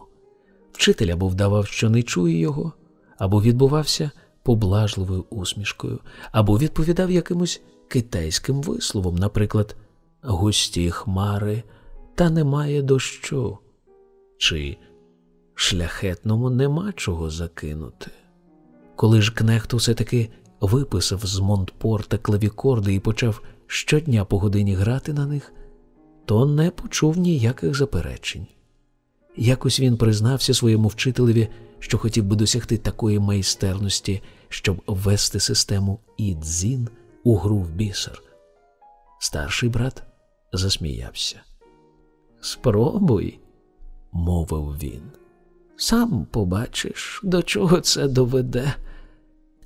Вчитель або вдавав, що не чує його, або відбувався поблажливою усмішкою, або відповідав якимось китайським висловом, наприклад, густі хмари та немає дощу, чи шляхетному нема чого закинути. Коли ж кнехт усе таки виписав з Монтпорта клавікорди і почав щодня по годині грати на них, то не почув ніяких заперечень. Якось він признався своєму вчителеві, що хотів би досягти такої майстерності, щоб ввести систему ідзін у гру в бісер. Старший брат засміявся. Спробуй, мовив він. Сам побачиш, до чого це доведе.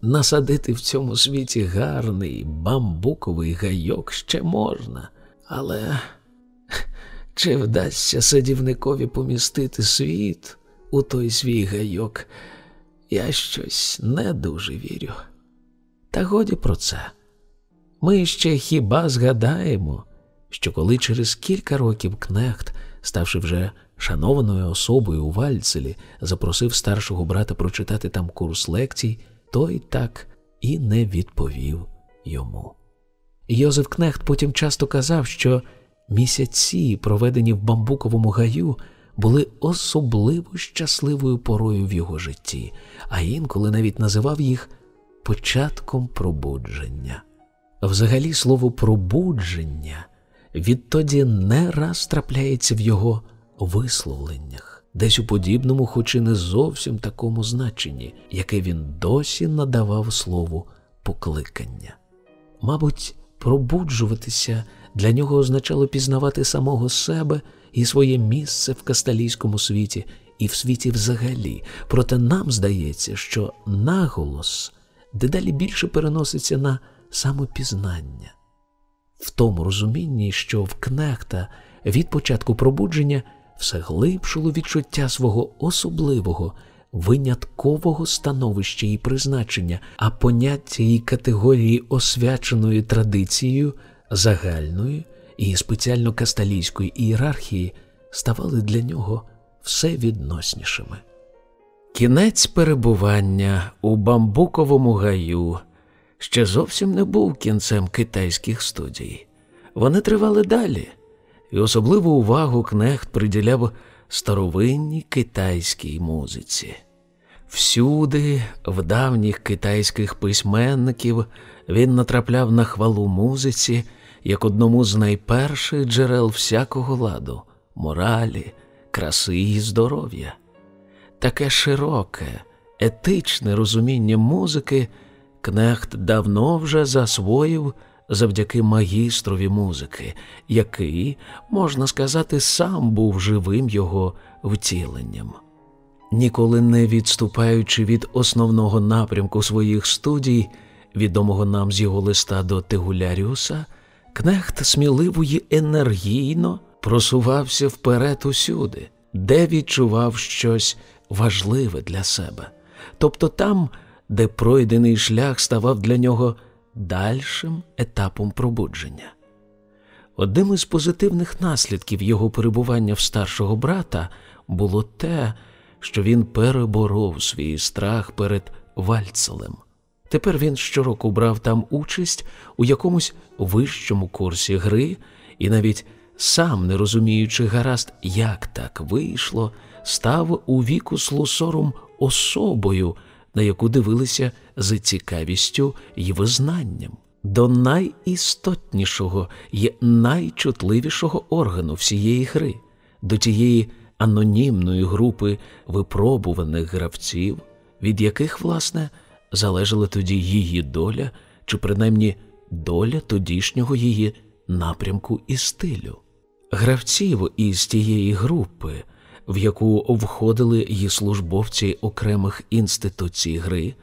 Насадити в цьому світі гарний бамбуковий гайок ще можна, але чи вдасться садівникові помістити світ у той свій гайок, я щось не дуже вірю. Та годі про це. Ми ще хіба згадаємо, що коли через кілька років кнехт, ставши вже шанованою особою у Вальцелі, запросив старшого брата прочитати там курс лекцій, той так і не відповів йому. Йозеф Кнехт потім часто казав, що місяці, проведені в бамбуковому гаю, були особливо щасливою порою в його житті, а інколи навіть називав їх початком пробудження. Взагалі, слово пробудження відтоді не раз трапляється в його висловленнях, десь у подібному, хоч і не зовсім такому значенні, яке він досі надавав слову покликання. Мабуть, пробуджуватися для нього означало пізнавати самого себе і своє місце в касталійському світі і в світі взагалі. Проте нам здається, що наголос дедалі більше переноситься на самопізнання, в тому розумінні, що в кнехта від початку пробудження все глибшило відчуття свого особливого, виняткового становища і призначення, а поняття і категорії освяченої традицією, загальної і спеціально касталійської ієрархії ставали для нього все відноснішими. Кінець перебування у бамбуковому гаю ще зовсім не був кінцем китайських студій. Вони тривали далі, і особливу увагу кнехт приділяв старовинній китайській музиці. Всюди, в давніх китайських письменників, він натрапляв на хвалу музиці як одному з найперших джерел всякого ладу, моралі, краси і здоров'я. Таке широке, етичне розуміння музики Кнехт давно вже засвоїв завдяки магістрові музики, який, можна сказати, сам був живим його втіленням. Ніколи не відступаючи від основного напрямку своїх студій, відомого нам з його листа до Тегуляріуса, Кнехт сміливо й енергійно просувався вперед усюди, де відчував щось важливе для себе, тобто там, де пройдений шлях ставав для нього дальшим етапом пробудження. Одним із позитивних наслідків його перебування в старшого брата було те, що він переборов свій страх перед Вальцелем. Тепер він щороку брав там участь у якомусь вищому курсі гри і навіть сам не розуміючи гаразд, як так вийшло, став у віку слусором особою, на яку дивилися з цікавістю й визнанням. До найістотнішого і найчутливішого органу всієї гри, до тієї анонімної групи випробуваних гравців, від яких, власне, залежала тоді її доля, чи принаймні доля тодішнього її напрямку і стилю. Гравців із тієї групи, в яку входили її службовці окремих інституцій гри,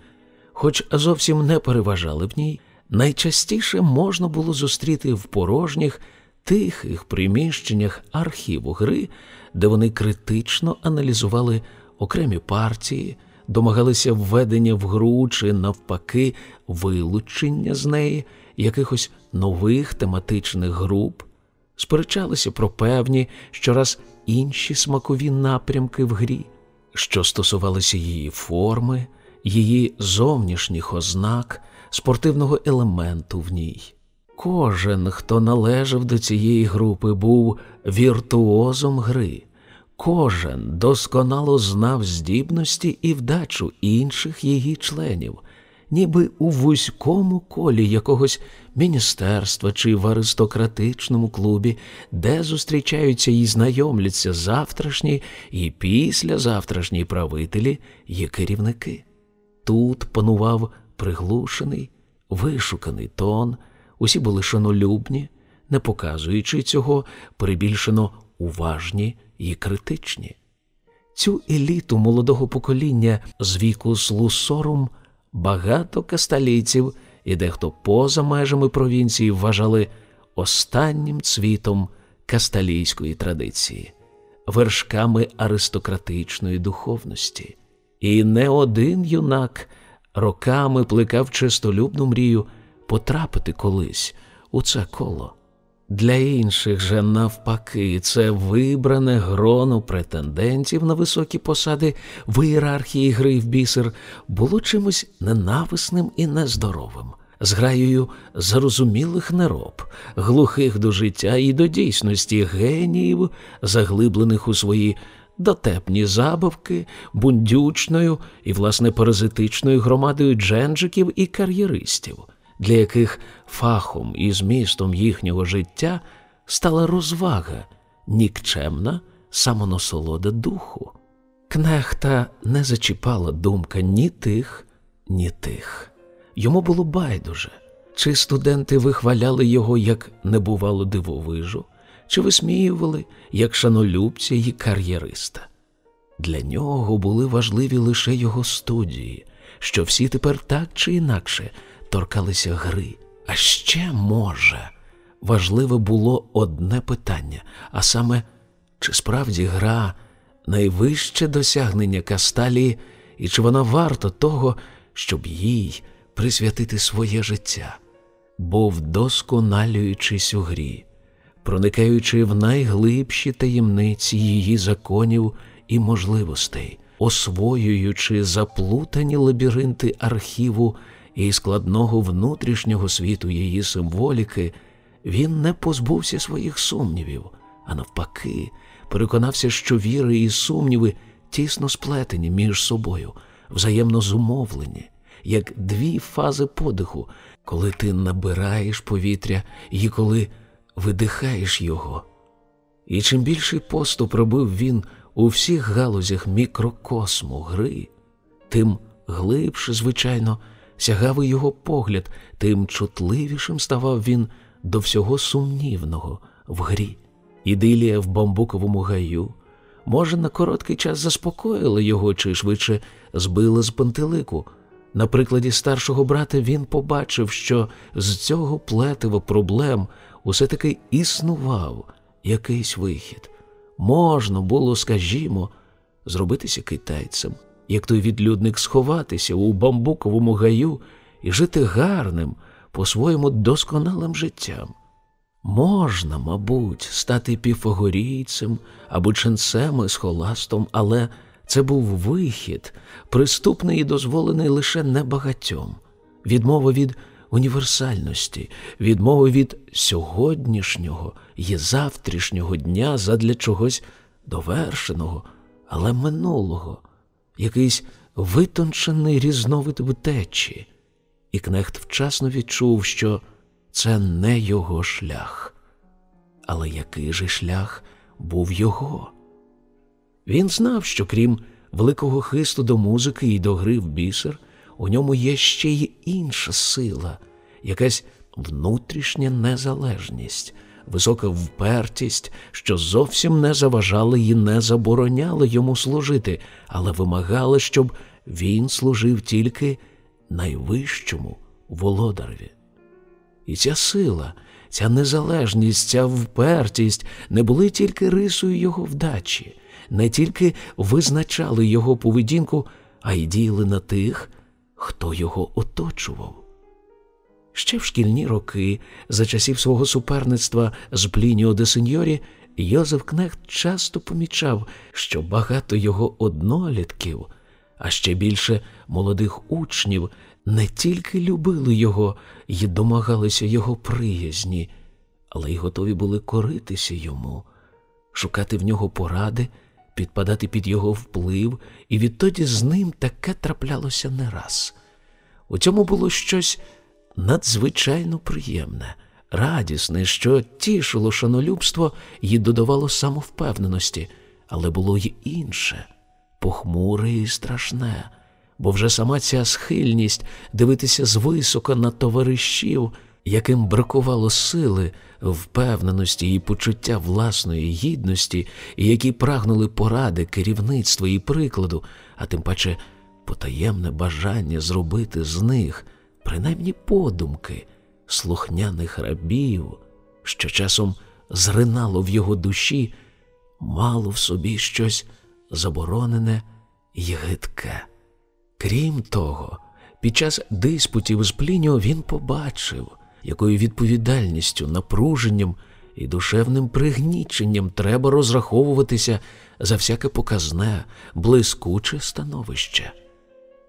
хоч зовсім не переважали в ній, найчастіше можна було зустріти в порожніх, тихих приміщеннях архіву гри, де вони критично аналізували окремі партії, домагалися введення в гру чи, навпаки, вилучення з неї якихось нових тематичних груп, сперечалися про певні щораз інші смакові напрямки в грі, що стосувалися її форми, її зовнішніх ознак, спортивного елементу в ній. Кожен, хто належав до цієї групи, був віртуозом гри, кожен досконало знав здібності і вдачу інших її членів, ніби у вузькому колі якогось міністерства чи в аристократичному клубі, де зустрічаються і знайомляться завтрашні і післязавтрашні правителі і керівники. Тут панував приглушений, вишуканий тон, усі були шанолюбні, не показуючи цього, перебільшено уважні і критичні. Цю еліту молодого покоління з віку слусорум багато касталійців і дехто поза межами провінції вважали останнім цвітом касталійської традиції, вершками аристократичної духовності. І не один юнак роками плекав чистолюбну мрію потрапити колись у це коло. Для інших же, навпаки, це вибране гроно претендентів на високі посади в ієрархії гри в бісер було чимось ненависним і нездоровим, зграєю зарозумілих нероб, глухих до життя і до дійсності геніїв, заглиблених у свої дотепні забавки, бундючною і, власне, паразитичною громадою дженджиків і кар'єристів для яких фахом і змістом їхнього життя стала розвага, нікчемна самонасолода духу. Кнехта не зачіпала думка ні тих, ні тих. Йому було байдуже, чи студенти вихваляли його як небувало дивовижу, чи висміювали як шанолюбця і кар'єриста. Для нього були важливі лише його студії, що всі тепер так чи інакше торкалися гри. А ще може важливе було одне питання, а саме, чи справді гра найвище досягнення Касталії, і чи вона варта того, щоб їй присвятити своє життя, бо, вдосконалюючись у грі, проникаючи в найглибші таємниці її законів і можливостей, освоюючи заплутані лабіринти архіву і складного внутрішнього світу її символіки, він не позбувся своїх сумнівів, а навпаки, переконався, що віри і сумніви тісно сплетені між собою, взаємно зумовлені, як дві фази подиху, коли ти набираєш повітря і коли видихаєш його. І чим більший поступ робив він у всіх галузях мікрокосму гри, тим глибше, звичайно, сягав і його погляд, тим чутливішим ставав він до всього сумнівного в грі. Ідилія в бамбуковому гаю, може, на короткий час заспокоїла його чи швидше збила з пантелику. На прикладі старшого брата він побачив, що з цього плетива проблем усе таки існував якийсь вихід. Можна було, скажімо, зробитися китайцем як той відлюдник сховатися у бамбуковому гаю і жити гарним, по-своєму досконалим життям. Можна, мабуть, стати піфагорійцем або ченцем і схоластом, але це був вихід, приступний і дозволений лише небагатьом, відмова від універсальності, відмови від сьогоднішнього і завтрашнього дня задля чогось довершеного, але минулого, якийсь витончений різновид втечі, і кнехт вчасно відчув, що це не його шлях. Але який же шлях був його? Він знав, що крім великого хисту до музики і до гри в бісер, у ньому є ще й інша сила, якась внутрішня незалежність, висока впертість, що зовсім не заважали і не забороняли йому служити, але вимагали, щоб він служив тільки найвищому володареві. І ця сила, ця незалежність, ця впертість не були тільки рисою його вдачі, не тільки визначали його поведінку, а й діяли на тих, хто його оточував. Ще в шкільні роки, за часів свого суперництва з Плініо де Сеньорі, Йозеф Кнехт часто помічав, що багато його однолітків, а ще більше молодих учнів, не тільки любили його і домагалися його приязні, але й готові були коритися йому, шукати в нього поради, підпадати під його вплив, і відтоді з ним таке траплялося не раз. У цьому було щось надзвичайно приємне, радісне, що тішило шанолюбство і додавало самовпевненості, але було й інше, похмуре і страшне, бо вже сама ця схильність дивитися звисока на товаришів, яким бракувало сили, впевненості і почуття власної гідності, і які прагнули поради, керівництва і прикладу, а тим паче потаємне бажання зробити з них принаймні подумки слухняних рабів, що часом зринало в його душі, мало в собі щось заборонене й гидке. Крім того, під час диспутів з Плініо він побачив, якою відповідальністю, напруженням і душевним пригніченням треба розраховуватися за всяке показне, блискуче становище.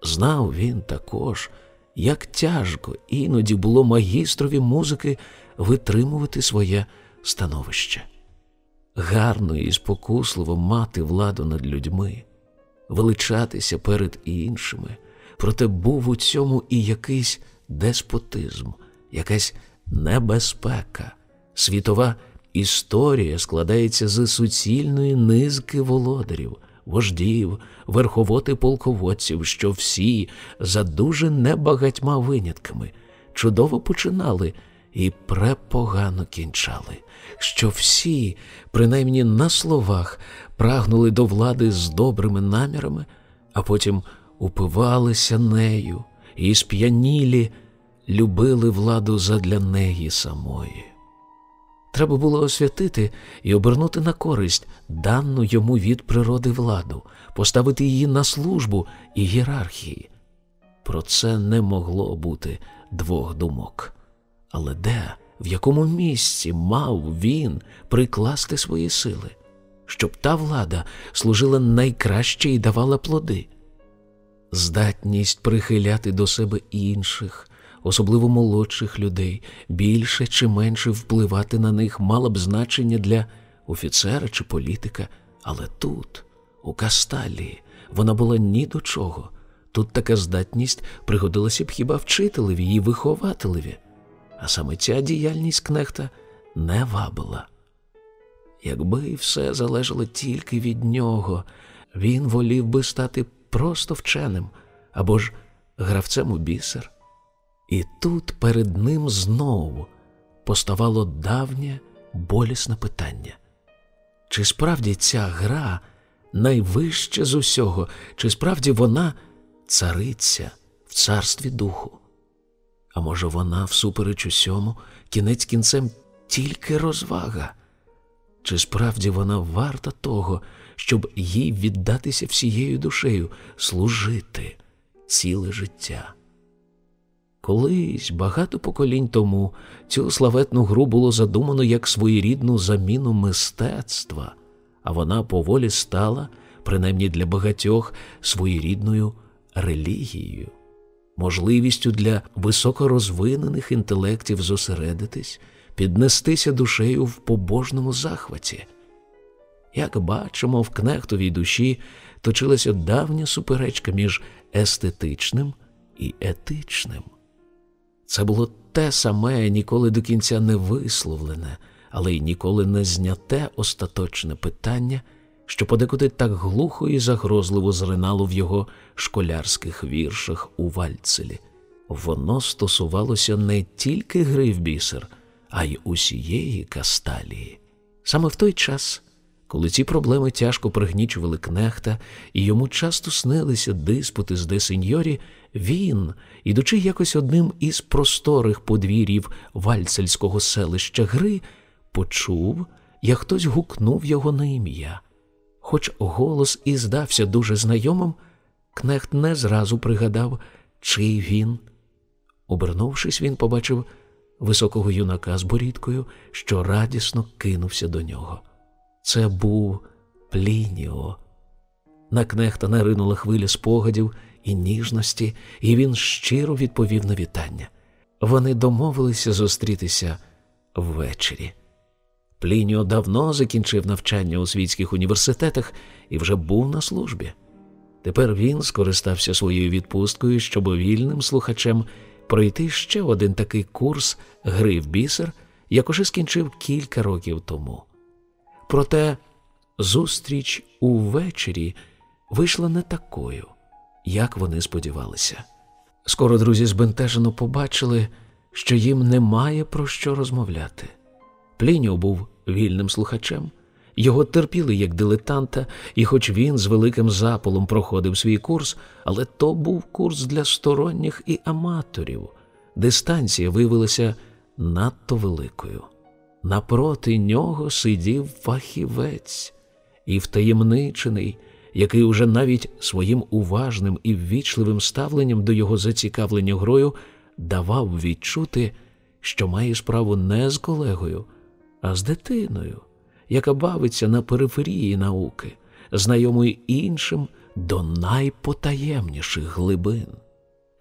Знав він також, як тяжко іноді було магістрові музики витримувати своє становище. Гарно і спокусливо мати владу над людьми, величатися перед іншими, проте був у цьому і якийсь деспотизм, якась небезпека, світова історія складається з суцільної низки володарів вождів, верховоти полководців, що всі, за дуже небагатьма винятками, чудово починали і препогано кінчали, що всі, принаймні на словах, прагнули до влади з добрими намірами, а потім упивалися нею і сп'янілі любили владу задля неї самої. Треба було освятити і обернути на користь дану йому від природи владу, поставити її на службу і гієрархії. Про це не могло бути двох думок. Але де, в якому місці мав він прикласти свої сили, щоб та влада служила найкраще і давала плоди? Здатність прихиляти до себе інших, особливо молодших людей, більше чи менше впливати на них мало б значення для офіцера чи політика, але тут, у Касталії, вона була ні до чого. Тут така здатність пригодилася б хіба вчителеві і вихователеві, а саме ця діяльність кнехта не вабила. Якби все залежало тільки від нього, він волів би стати просто вченим або ж гравцем у бісер. І тут перед ним знову поставало давнє болісне питання. Чи справді ця гра найвища з усього, чи справді вона цариця в царстві духу? А може, вона, всупереч усьому, кінець кінцем тільки розвага? Чи справді вона варта того, щоб їй віддатися всією душею, служити ціле життя? Колись, багато поколінь тому, цю славетну гру було задумано як своєрідну заміну мистецтва, а вона поволі стала, принаймні для багатьох, своєрідною релігією. можливістю для високорозвинених інтелектів зосередитись, піднестися душею в побожному захваті. Як бачимо, в кнехтовій душі точилася давня суперечка між естетичним і етичним. Це було те саме ніколи до кінця не висловлене, але й ніколи не зняте остаточне питання, що подекуди так глухо і загрозливо зринало в його школярських віршах у Вальцелі. Воно стосувалося не тільки гри в бісер, а й усієї касталії. Саме в той час, коли ці проблеми тяжко пригнічували кнехта, і йому часто снилися диспути з де сеньорі, він, ідучи якось одним із просторих подвір'їв вальцельського селища гри, почув, як хтось гукнув його на ім'я. Хоч голос і здався дуже знайомим, кнехт не зразу пригадав, чий він. Обернувшись, він побачив високого юнака з борідкою, що радісно кинувся до нього. Це був Плініо. На кнехта наринула хвиля спогадів і ніжності, і він щиро відповів на вітання. Вони домовилися зустрітися ввечері. Плініо давно закінчив навчання у світських університетах і вже був на службі. Тепер він скористався своєю відпусткою, щоб вільним слухачем пройти ще один такий курс гри в бісер, як уже скінчив кілька років тому. Проте зустріч увечері вийшла не такою, як вони сподівалися. Скоро друзі збентежено побачили, що їм немає про що розмовляти. Плініо був вільним слухачем, його терпіли як дилетанта, і хоч він з великим запалом проходив свій курс, але то був курс для сторонніх і аматорів. Дистанція виявилася надто великою. Напроти нього сидів фахівець і втаємничений, який уже навіть своїм уважним і ввічливим ставленням до його зацікавлення грою давав відчути, що має справу не з колегою, а з дитиною, яка бавиться на периферії науки, знайомою іншим до найпотаємніших глибин.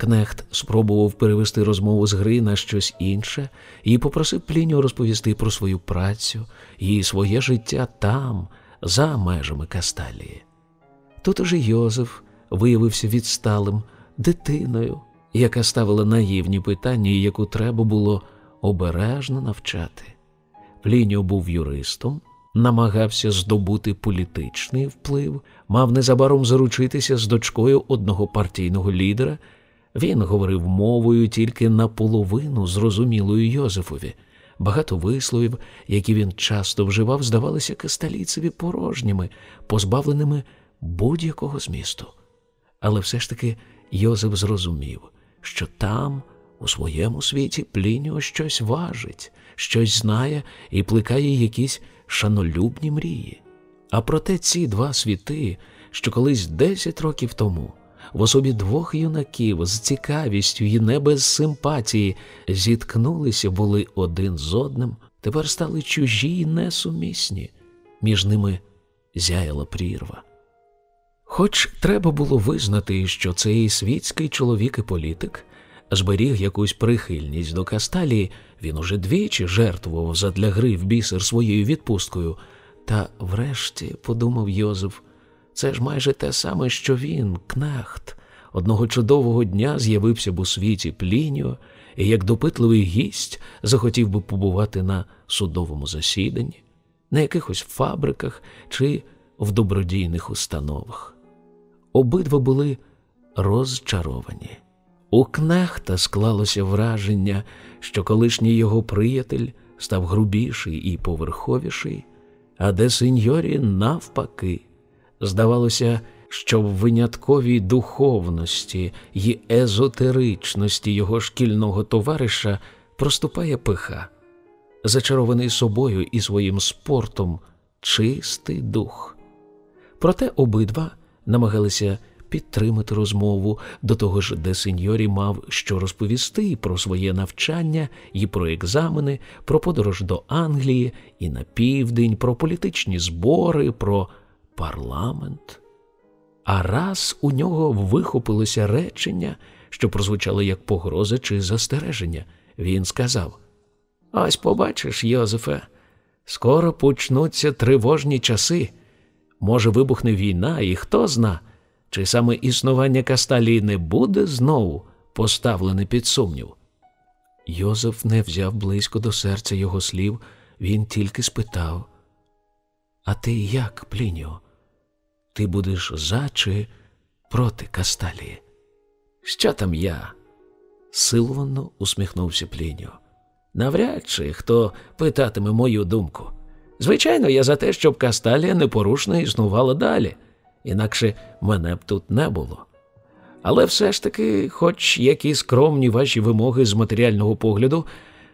Кнехт спробував перевести розмову з гри на щось інше і попросив Плінію розповісти про свою працю і своє життя там, за межами Касталії. Тут уже Йозеф виявився відсталим дитиною, яка ставила наївні питання яку треба було обережно навчати. Плініо був юристом, намагався здобути політичний вплив, мав незабаром заручитися з дочкою одного партійного лідера. Він говорив мовою тільки наполовину зрозумілою Йозефові. Багато висловів, які він часто вживав, здавалися касталіцеві порожніми, позбавленими будь-якого змісту. Але все ж таки Йозеф зрозумів, що там, у своєму світі, Плініо щось важить, щось знає і плекає якісь шанолюбні мрії. А проте ці два світи, що колись десять років тому в особі двох юнаків з цікавістю і не без симпатії зіткнулися були один з одним, тепер стали чужі й несумісні, між ними зяяла прірва. Хоч треба було визнати, що цей світський чоловік і політик зберіг якусь прихильність до Касталії, він уже двічі жертвував задля гри в бісер своєю відпусткою, та врешті, подумав Йозеф, це ж майже те саме, що він, кнехт, одного чудового дня з'явився б у світі Плініо і, як допитливий гість, захотів би побувати на судовому засіданні, на якихось фабриках чи в добродійних установах. Обидва були розчаровані. У кнехта склалося враження, що колишній його приятель став грубіший і поверховіший, а де сеньорі навпаки. Здавалося, що в винятковій духовності й езотеричності його шкільного товариша проступає пиха, зачарований собою і своїм спортом чистий дух. Проте обидва намагалися підтримати розмову до того ж, де сеньорі мав що розповісти про своє навчання і про екзамени, про подорож до Англії і на південь, про політичні збори, про парламент. А раз у нього вихопилося речення, що прозвучало як погроза чи застереження. Він сказав: Ось побачиш, Йозефе, скоро почнуться тривожні часи. Може, вибухне війна, і хто зна, чи саме існування Касталії не буде знову поставлене під сумнів. Йозеф не взяв близько до серця його слів, він тільки спитав: А ти як, Плініо? Ти будеш за чи проти Касталії? Що там я? силовано усміхнувся Плініо. Навряд чи хто питатиме мою думку. Звичайно, я за те, щоб Касталія непорушно існувала далі, інакше мене б тут не було. Але все ж таки, хоч які скромні ваші вимоги з матеріального погляду,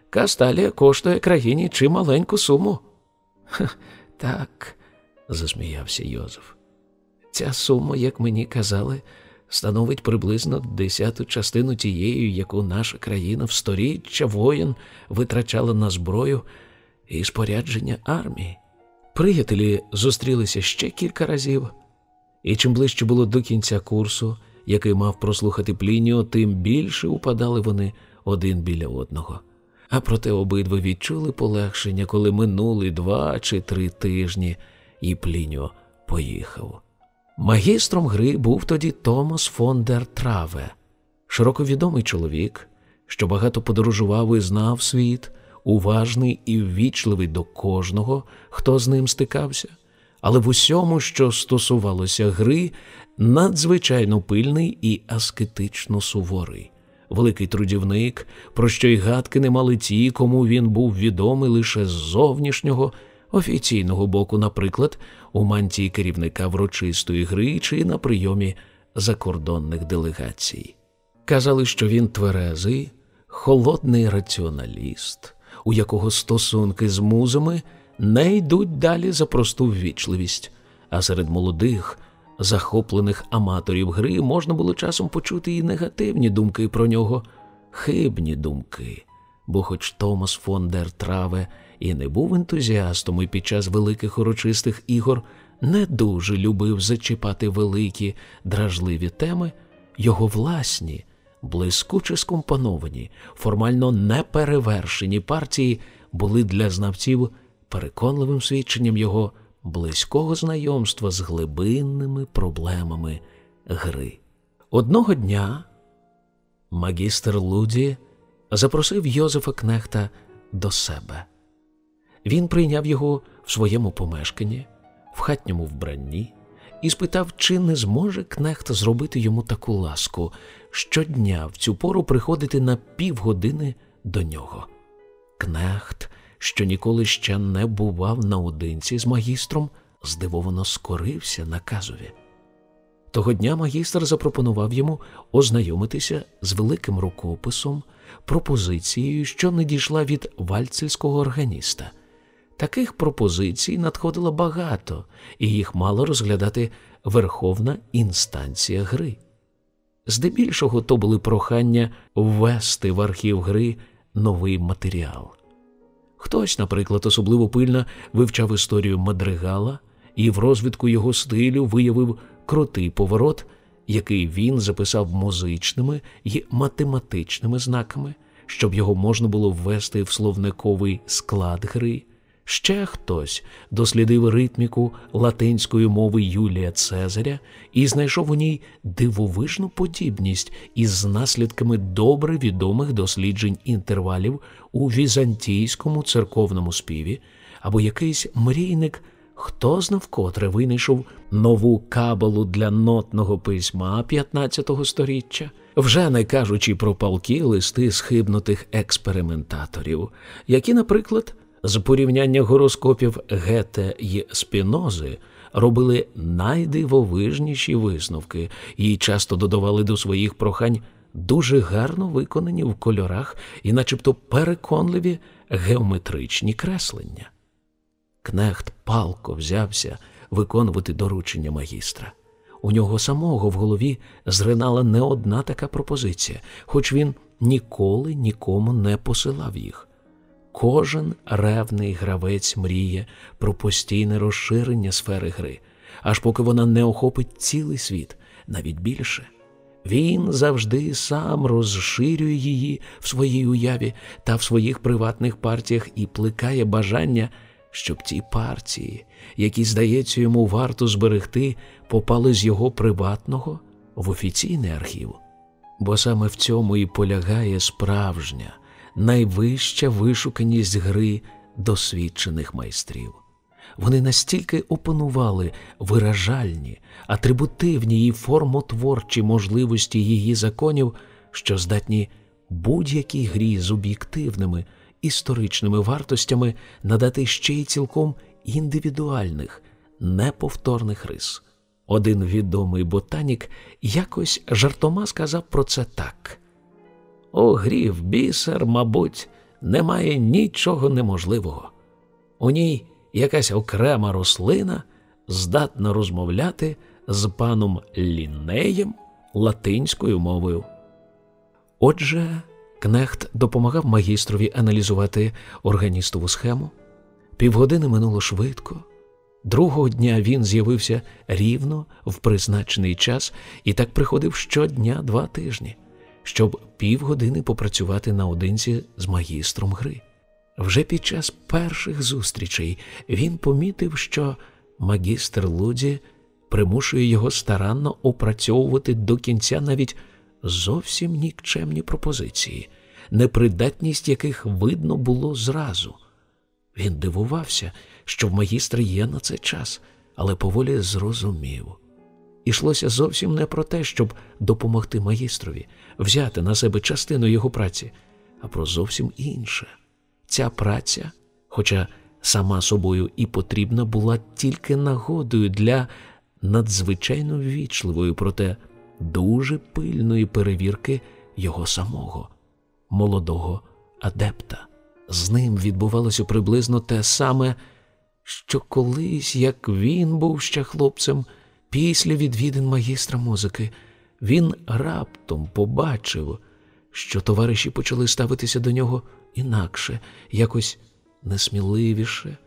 Касталія коштує країні чи маленьку суму. «Ха, Так, засміявся Йозеф. Ця сума, як мені казали, становить приблизно десяту частину тієї, яку наша країна в сторіччя воїн витрачала на зброю і спорядження армії. Приятелі зустрілися ще кілька разів, і чим ближче було до кінця курсу, який мав прослухати Плініо, тим більше упадали вони один біля одного. А проте обидва відчули полегшення, коли минули два чи три тижні, і Плініо поїхав. Магістром гри був тоді Томас фон дер Траве, широковідомий чоловік, що багато подорожував і знав світ, уважний і ввічливий до кожного, хто з ним стикався, але в усьому, що стосувалося гри, надзвичайно пильний і аскетично суворий. Великий трудівник, про що й гадки не мали ті, кому він був відомий лише з зовнішнього, офіційного боку, наприклад, у мантії керівника врочистої гри чи на прийомі закордонних делегацій. Казали, що він тверезий, холодний раціоналіст, у якого стосунки з музами не йдуть далі за просту ввічливість, а серед молодих, захоплених аматорів гри можна було часом почути і негативні думки про нього, хибні думки. Бо, хоч Томас фон дер Траве і не був ентузіастом і під час великих урочистих ігор не дуже любив зачіпати великі дражливі теми, його власні, блискуче скомпоновані, формально неперевершені партії були для знавців переконливим свідченням його близького знайомства з глибинними проблемами гри. Одного дня магістр Луді запросив Йозефа Кнехта до себе. Він прийняв його в своєму помешканні, в хатньому вбранні, і спитав, чи не зможе Кнехт зробити йому таку ласку щодня в цю пору приходити на півгодини до нього. Кнехт, що ніколи ще не бував наодинці з магістром, здивовано скорився наказові. Того дня магістр запропонував йому ознайомитися з великим рукописом, пропозицією, що не дійшла від вальцельського органіста. Таких пропозицій надходило багато, і їх мало розглядати верховна інстанція гри. Здебільшого то були прохання ввести в архів гри новий матеріал. Хтось, наприклад, особливо пильно вивчав історію Мадригала і в розвідку його стилю виявив крутий поворот, який він записав музичними і математичними знаками, щоб його можна було ввести в словниковий склад гри. Ще хтось дослідив ритміку латинської мови Юлія Цезаря і знайшов у ній дивовижну подібність із наслідками добре відомих досліджень інтервалів у візантійському церковному співі, або якийсь мрійник, хто знав котре винайшов нову кабалу для нотного письма 15 століття, вже не кажучи про палки листи схибнутих експериментаторів, які, наприклад, з порівняння гороскопів Гете й Спінози робили найдивовижніші висновки і часто додавали до своїх прохань дуже гарно виконані в кольорах і, начебто, переконливі геометричні креслення. Кнехт палко взявся виконувати доручення магістра. У нього самого в голові зринала не одна така пропозиція, хоч він ніколи нікому не посилав їх. Кожен ревний гравець мріє про постійне розширення сфери гри, аж поки вона не охопить цілий світ, навіть більше. Він завжди сам розширює її в своїй уяві та в своїх приватних партіях і плекає бажання, щоб ті партії, які, здається, йому варто зберегти, попали з його приватного в офіційний архів. Бо саме в цьому і полягає справжня, найвища вишуканість гри досвідчених майстрів. Вони настільки опанували виражальні, атрибутивні і формотворчі можливості її законів, що здатні будь-якій грі з об'єктивними історичними вартостями надати ще й цілком індивідуальних, неповторних рис. Один відомий ботанік якось жартома сказав про це так: У грі в бісер, мабуть, немає нічого неможливого. У ній якась окрема рослина здатна розмовляти з паном Лінеєм латинською мовою. Отже, Кнехт допомагав магістрові аналізувати органістову схему. Півгодини минуло швидко. Другого дня він з'явився рівно в призначений час і так приходив щодня два тижні, щоб півгодини попрацювати наодинці з магістром гри. Вже під час перших зустрічей він помітив, що магістр Луді примушує його старанно опрацьовувати до кінця навіть зовсім нікчемні пропозиції, непридатність яких видно було зразу. Він дивувався, що в магістра є на це час, але поволі зрозумів. Ішлося зовсім не про те, щоб допомогти магістрові, взяти на себе частину його праці, а про зовсім інше. Ця праця, хоча сама собою і потрібна, була тільки нагодою для надзвичайно ввічливої, проте дуже пильної перевірки його самого, молодого адепта. З ним відбувалося приблизно те саме, що колись, як він був ще хлопцем, після відвідин магістра музики, він раптом побачив, що товариші почали ставитися до нього інакше, якось несміливіше,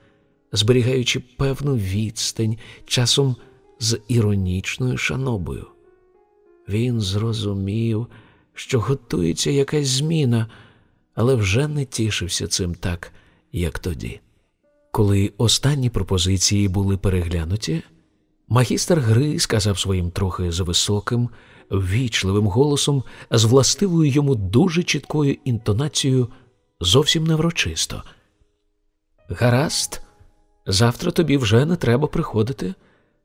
зберігаючи певну відстань, часом з іронічною шанобою. Він зрозумів, що готується якась зміна, але вже не тішився цим так, як тоді. Коли останні пропозиції були переглянуті, магістр гри сказав своїм трохи зависоким, ввічливим голосом, з властивою йому дуже чіткою інтонацією зовсім неврочисто. Гаразд, завтра тобі вже не треба приходити.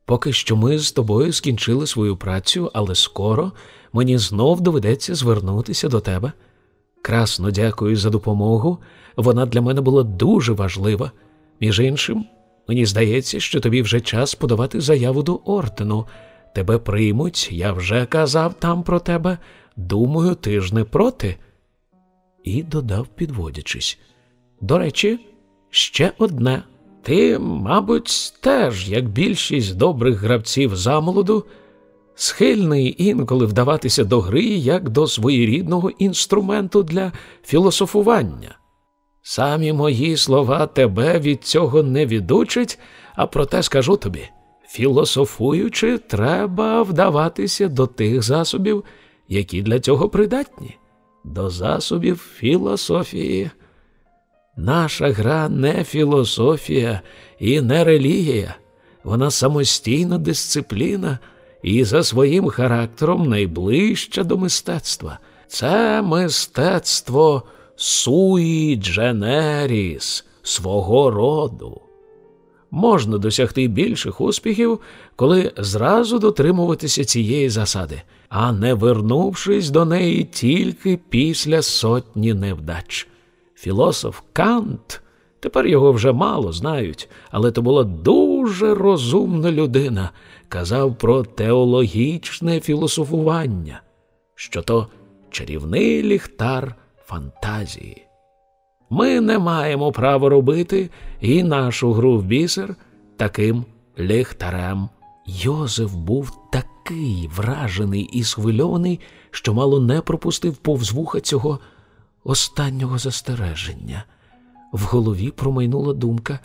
Поки що ми з тобою скінчили свою працю, але скоро мені знов доведеться звернутися до тебе. Красно дякую за допомогу. Вона для мене була дуже важлива. Між іншим, мені здається, що тобі вже час подавати заяву до ордену. Тебе приймуть, я вже казав там про тебе. Думаю, ти ж не проти. І додав, підводячись. До речі, ще одне. Ти, мабуть, теж, як більшість добрих гравців замолоду, схильний інколи вдаватися до гри як до своєрідного інструменту для філософування. Самі мої слова тебе від цього не відучать, а проте скажу тобі філософуючи, треба вдаватися до тих засобів, які для цього придатні, до засобів філософії. Наша гра не філософія і не релігія, вона самостійна дисципліна і за своїм характером найближча до мистецтва. Це мистецтво суї дженеріс, свого роду. Можна досягти більших успіхів, коли зразу дотримуватися цієї засади, а не вернувшись до неї тільки після сотні невдач. Філософ Кант, тепер його вже мало знають, але то була дуже розумна людина, казав про теологічне філософування, що то чарівний ліхтар фантазії. Ми не маємо права робити і нашу гру в бісер таким ліхтарем. Йозеф був такий вражений і схвильований, що мало не пропустив повз вуха цього останнього застереження. В голові промайнула думка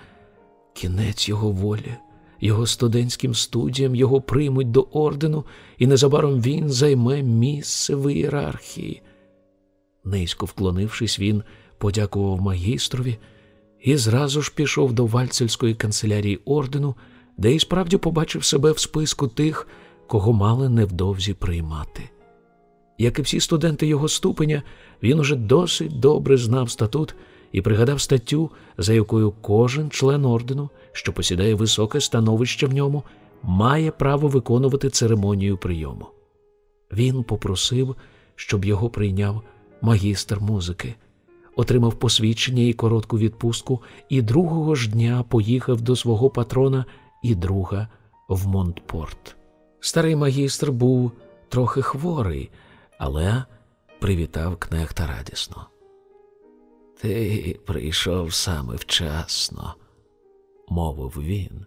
кінець його волі, його студентським студіям, його приймуть до ордену, і незабаром він займе місце в ієрархії. Низько вклонившись, він подякував магістрові і зразу ж пішов до вальцельської канцелярії ордену, де і справді побачив себе в списку тих, кого мали невдовзі приймати. Як і всі студенти його ступеня, він уже досить добре знав статут і пригадав статтю, за якою кожен член ордену, що посідає високе становище в ньому, має право виконувати церемонію прийому. Він попросив, щоб його прийняв магістр музики, отримав посвідчення і коротку відпустку, і другого ж дня поїхав до свого патрона і друга в Монтпорт. Старий магістр був трохи хворий, але привітав кнехта радісно. Ти прийшов саме вчасно, мовив він.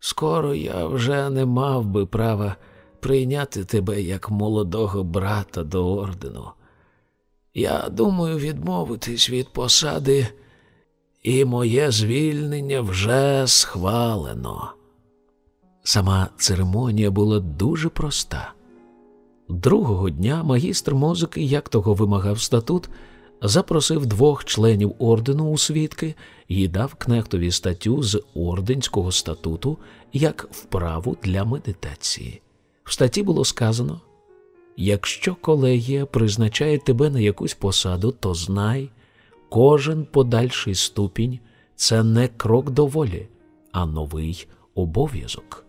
Скоро я вже не мав би права прийняти тебе як молодого брата до ордену. Я думаю відмовитись від посади, і моє звільнення вже схвалено. Сама церемонія була дуже проста. Другого дня магістр музики, як того вимагав статут, запросив двох членів ордену у свідки і дав кнехтові статтю з орденського статуту як вправу для медитації. В статті було сказано: якщо колегія призначає тебе на якусь посаду, то знай, кожен подальший ступінь це не крок до волі, а новий обов'язок.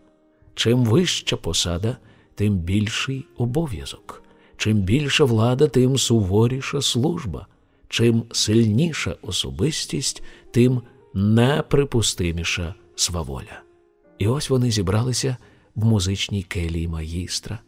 Чим вища посада, тим більший обов'язок. Чим більша влада, тим суворіша служба. Чим сильніша особистість, тим неприпустиміша сваволя. І ось вони зібралися в музичній келії магістра,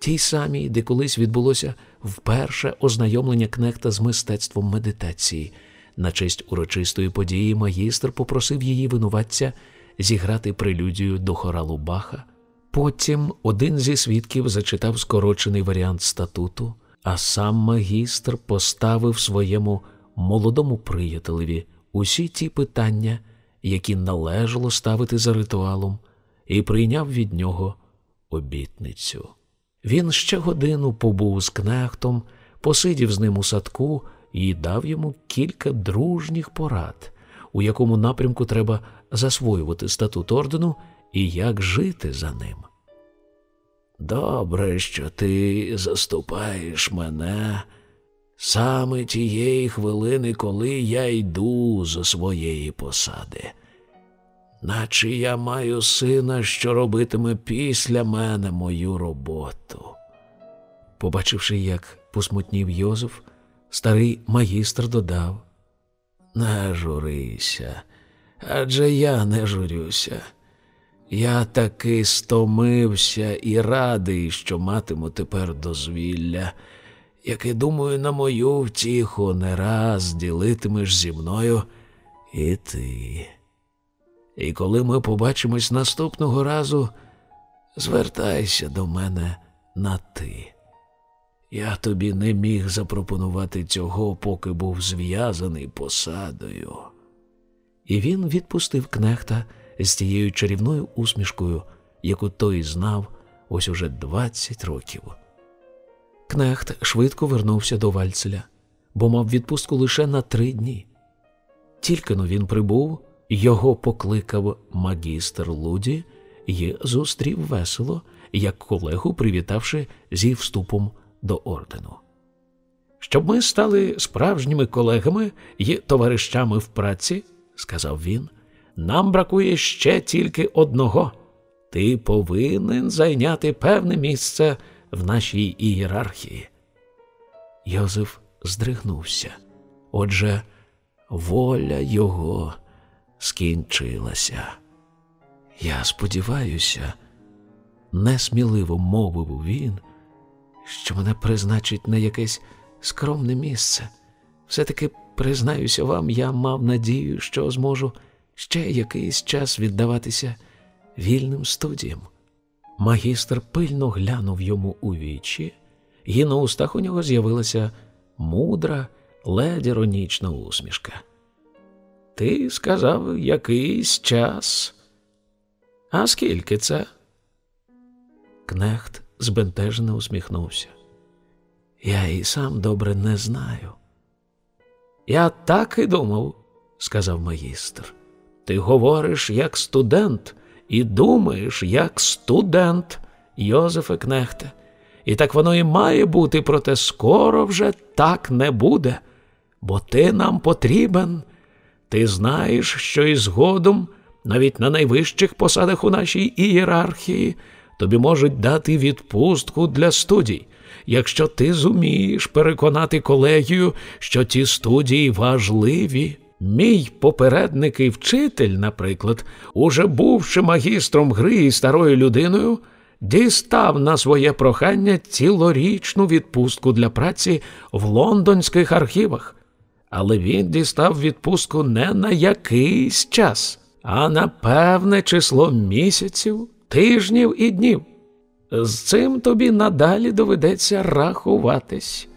тій самій, де колись відбулося вперше ознайомлення кнехта з мистецтвом медитації. На честь урочистої події магістр попросив її винуватця зіграти прелюдію до хоралу Баха. Потім один зі свідків зачитав скорочений варіант статуту а сам магістр поставив своєму молодому приятелеві усі ті питання, які належало ставити за ритуалом, і прийняв від нього обітницю. Він ще годину побув з кнехтом, посидів з ним у садку і дав йому кілька дружніх порад, у якому напрямку треба засвоювати статут ордену і як жити за ним. Добре, що ти заступаєш мене саме тієї хвилини, коли я йду зі своєї посади, наче я маю сина, що робитиме після мене мою роботу. Побачивши, як посмутнів Йозеф, старий магістр додав Не журися, адже я не журюся. Я таки стомився і радий, що матиму тепер дозвілля, яке, думаю, на мою втіху не раз ділитимеш зі мною і ти. І коли ми побачимось наступного разу, звертайся до мене на ти. Я тобі не міг запропонувати цього, поки був зв'язаний посадою. І він відпустив кнехта з тією чарівною усмішкою, яку той знав ось уже двадцять років. Кнехт швидко вернувся до Вальцеля, бо мав відпустку лише на три дні. Тільки но він прибув, його покликав магістр Луді і зустрів весело, як колегу, привітавши зі вступом до ордену. Щоб ми стали справжніми колегами і товаришами в праці, сказав він, нам бракує ще тільки одного. Ти повинен зайняти певне місце в нашій ієрархії. Йозеф здригнувся. Отже, воля його скінчилася. Я сподіваюся, несміливо мовив він, що мене призначить на якесь скромне місце. Все таки, признаюся вам, я мав надію, що зможу ще якийсь час віддаватися вільним студіям. Магістр пильно глянув йому у вічі, і на устах у нього з'явилася мудра, ледь іронічна усмішка. Ти сказав якийсь час. А скільки це? Кнехт збентежено усміхнувся. Я і сам добре не знаю. Я так і думав, сказав магістр. Ти говориш як студент і думаєш як студент, Йозефе Кнехте. І так воно і має бути, проте скоро вже так не буде, бо ти нам потрібен. Ти знаєш, що і згодом, навіть на найвищих посадах у нашій ієрархії, тобі можуть дати відпустку для студій, якщо ти зумієш переконати колегію, що ті студії важливі. Мій попередник і вчитель, наприклад, уже бувши магістром гри і старою людиною, дістав на своє прохання цілорічну відпустку для праці в лондонських архівах. Але він дістав відпустку не на якийсь час, а на певне число місяців, тижнів і днів. З цим тобі надалі доведеться рахуватись.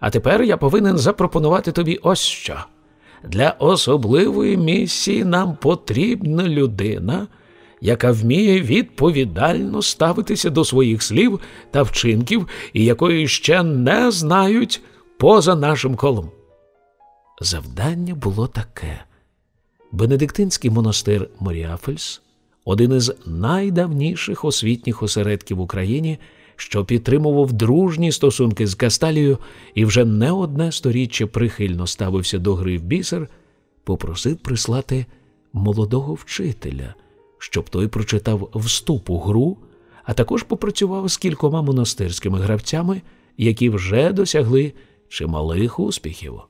А тепер я повинен запропонувати тобі ось що. Для особливої місії нам потрібна людина, яка вміє відповідально ставитися до своїх слів та вчинків, і якої ще не знають поза нашим колом. Завдання було таке: Бенедиктинський монастир Моріафельс, один із найдавніших освітніх осередків в Україні, що підтримував дружні стосунки з Касталією і вже не одне сторіччя прихильно ставився до гри в бісер, попросив прислати молодого вчителя, щоб той прочитав вступ у гру, а також попрацював з кількома монастирськими гравцями, які вже досягли чималих успіхів.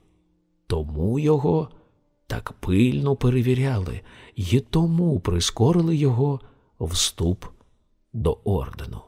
Тому його так пильно перевіряли і тому прискорили його вступ до ордену.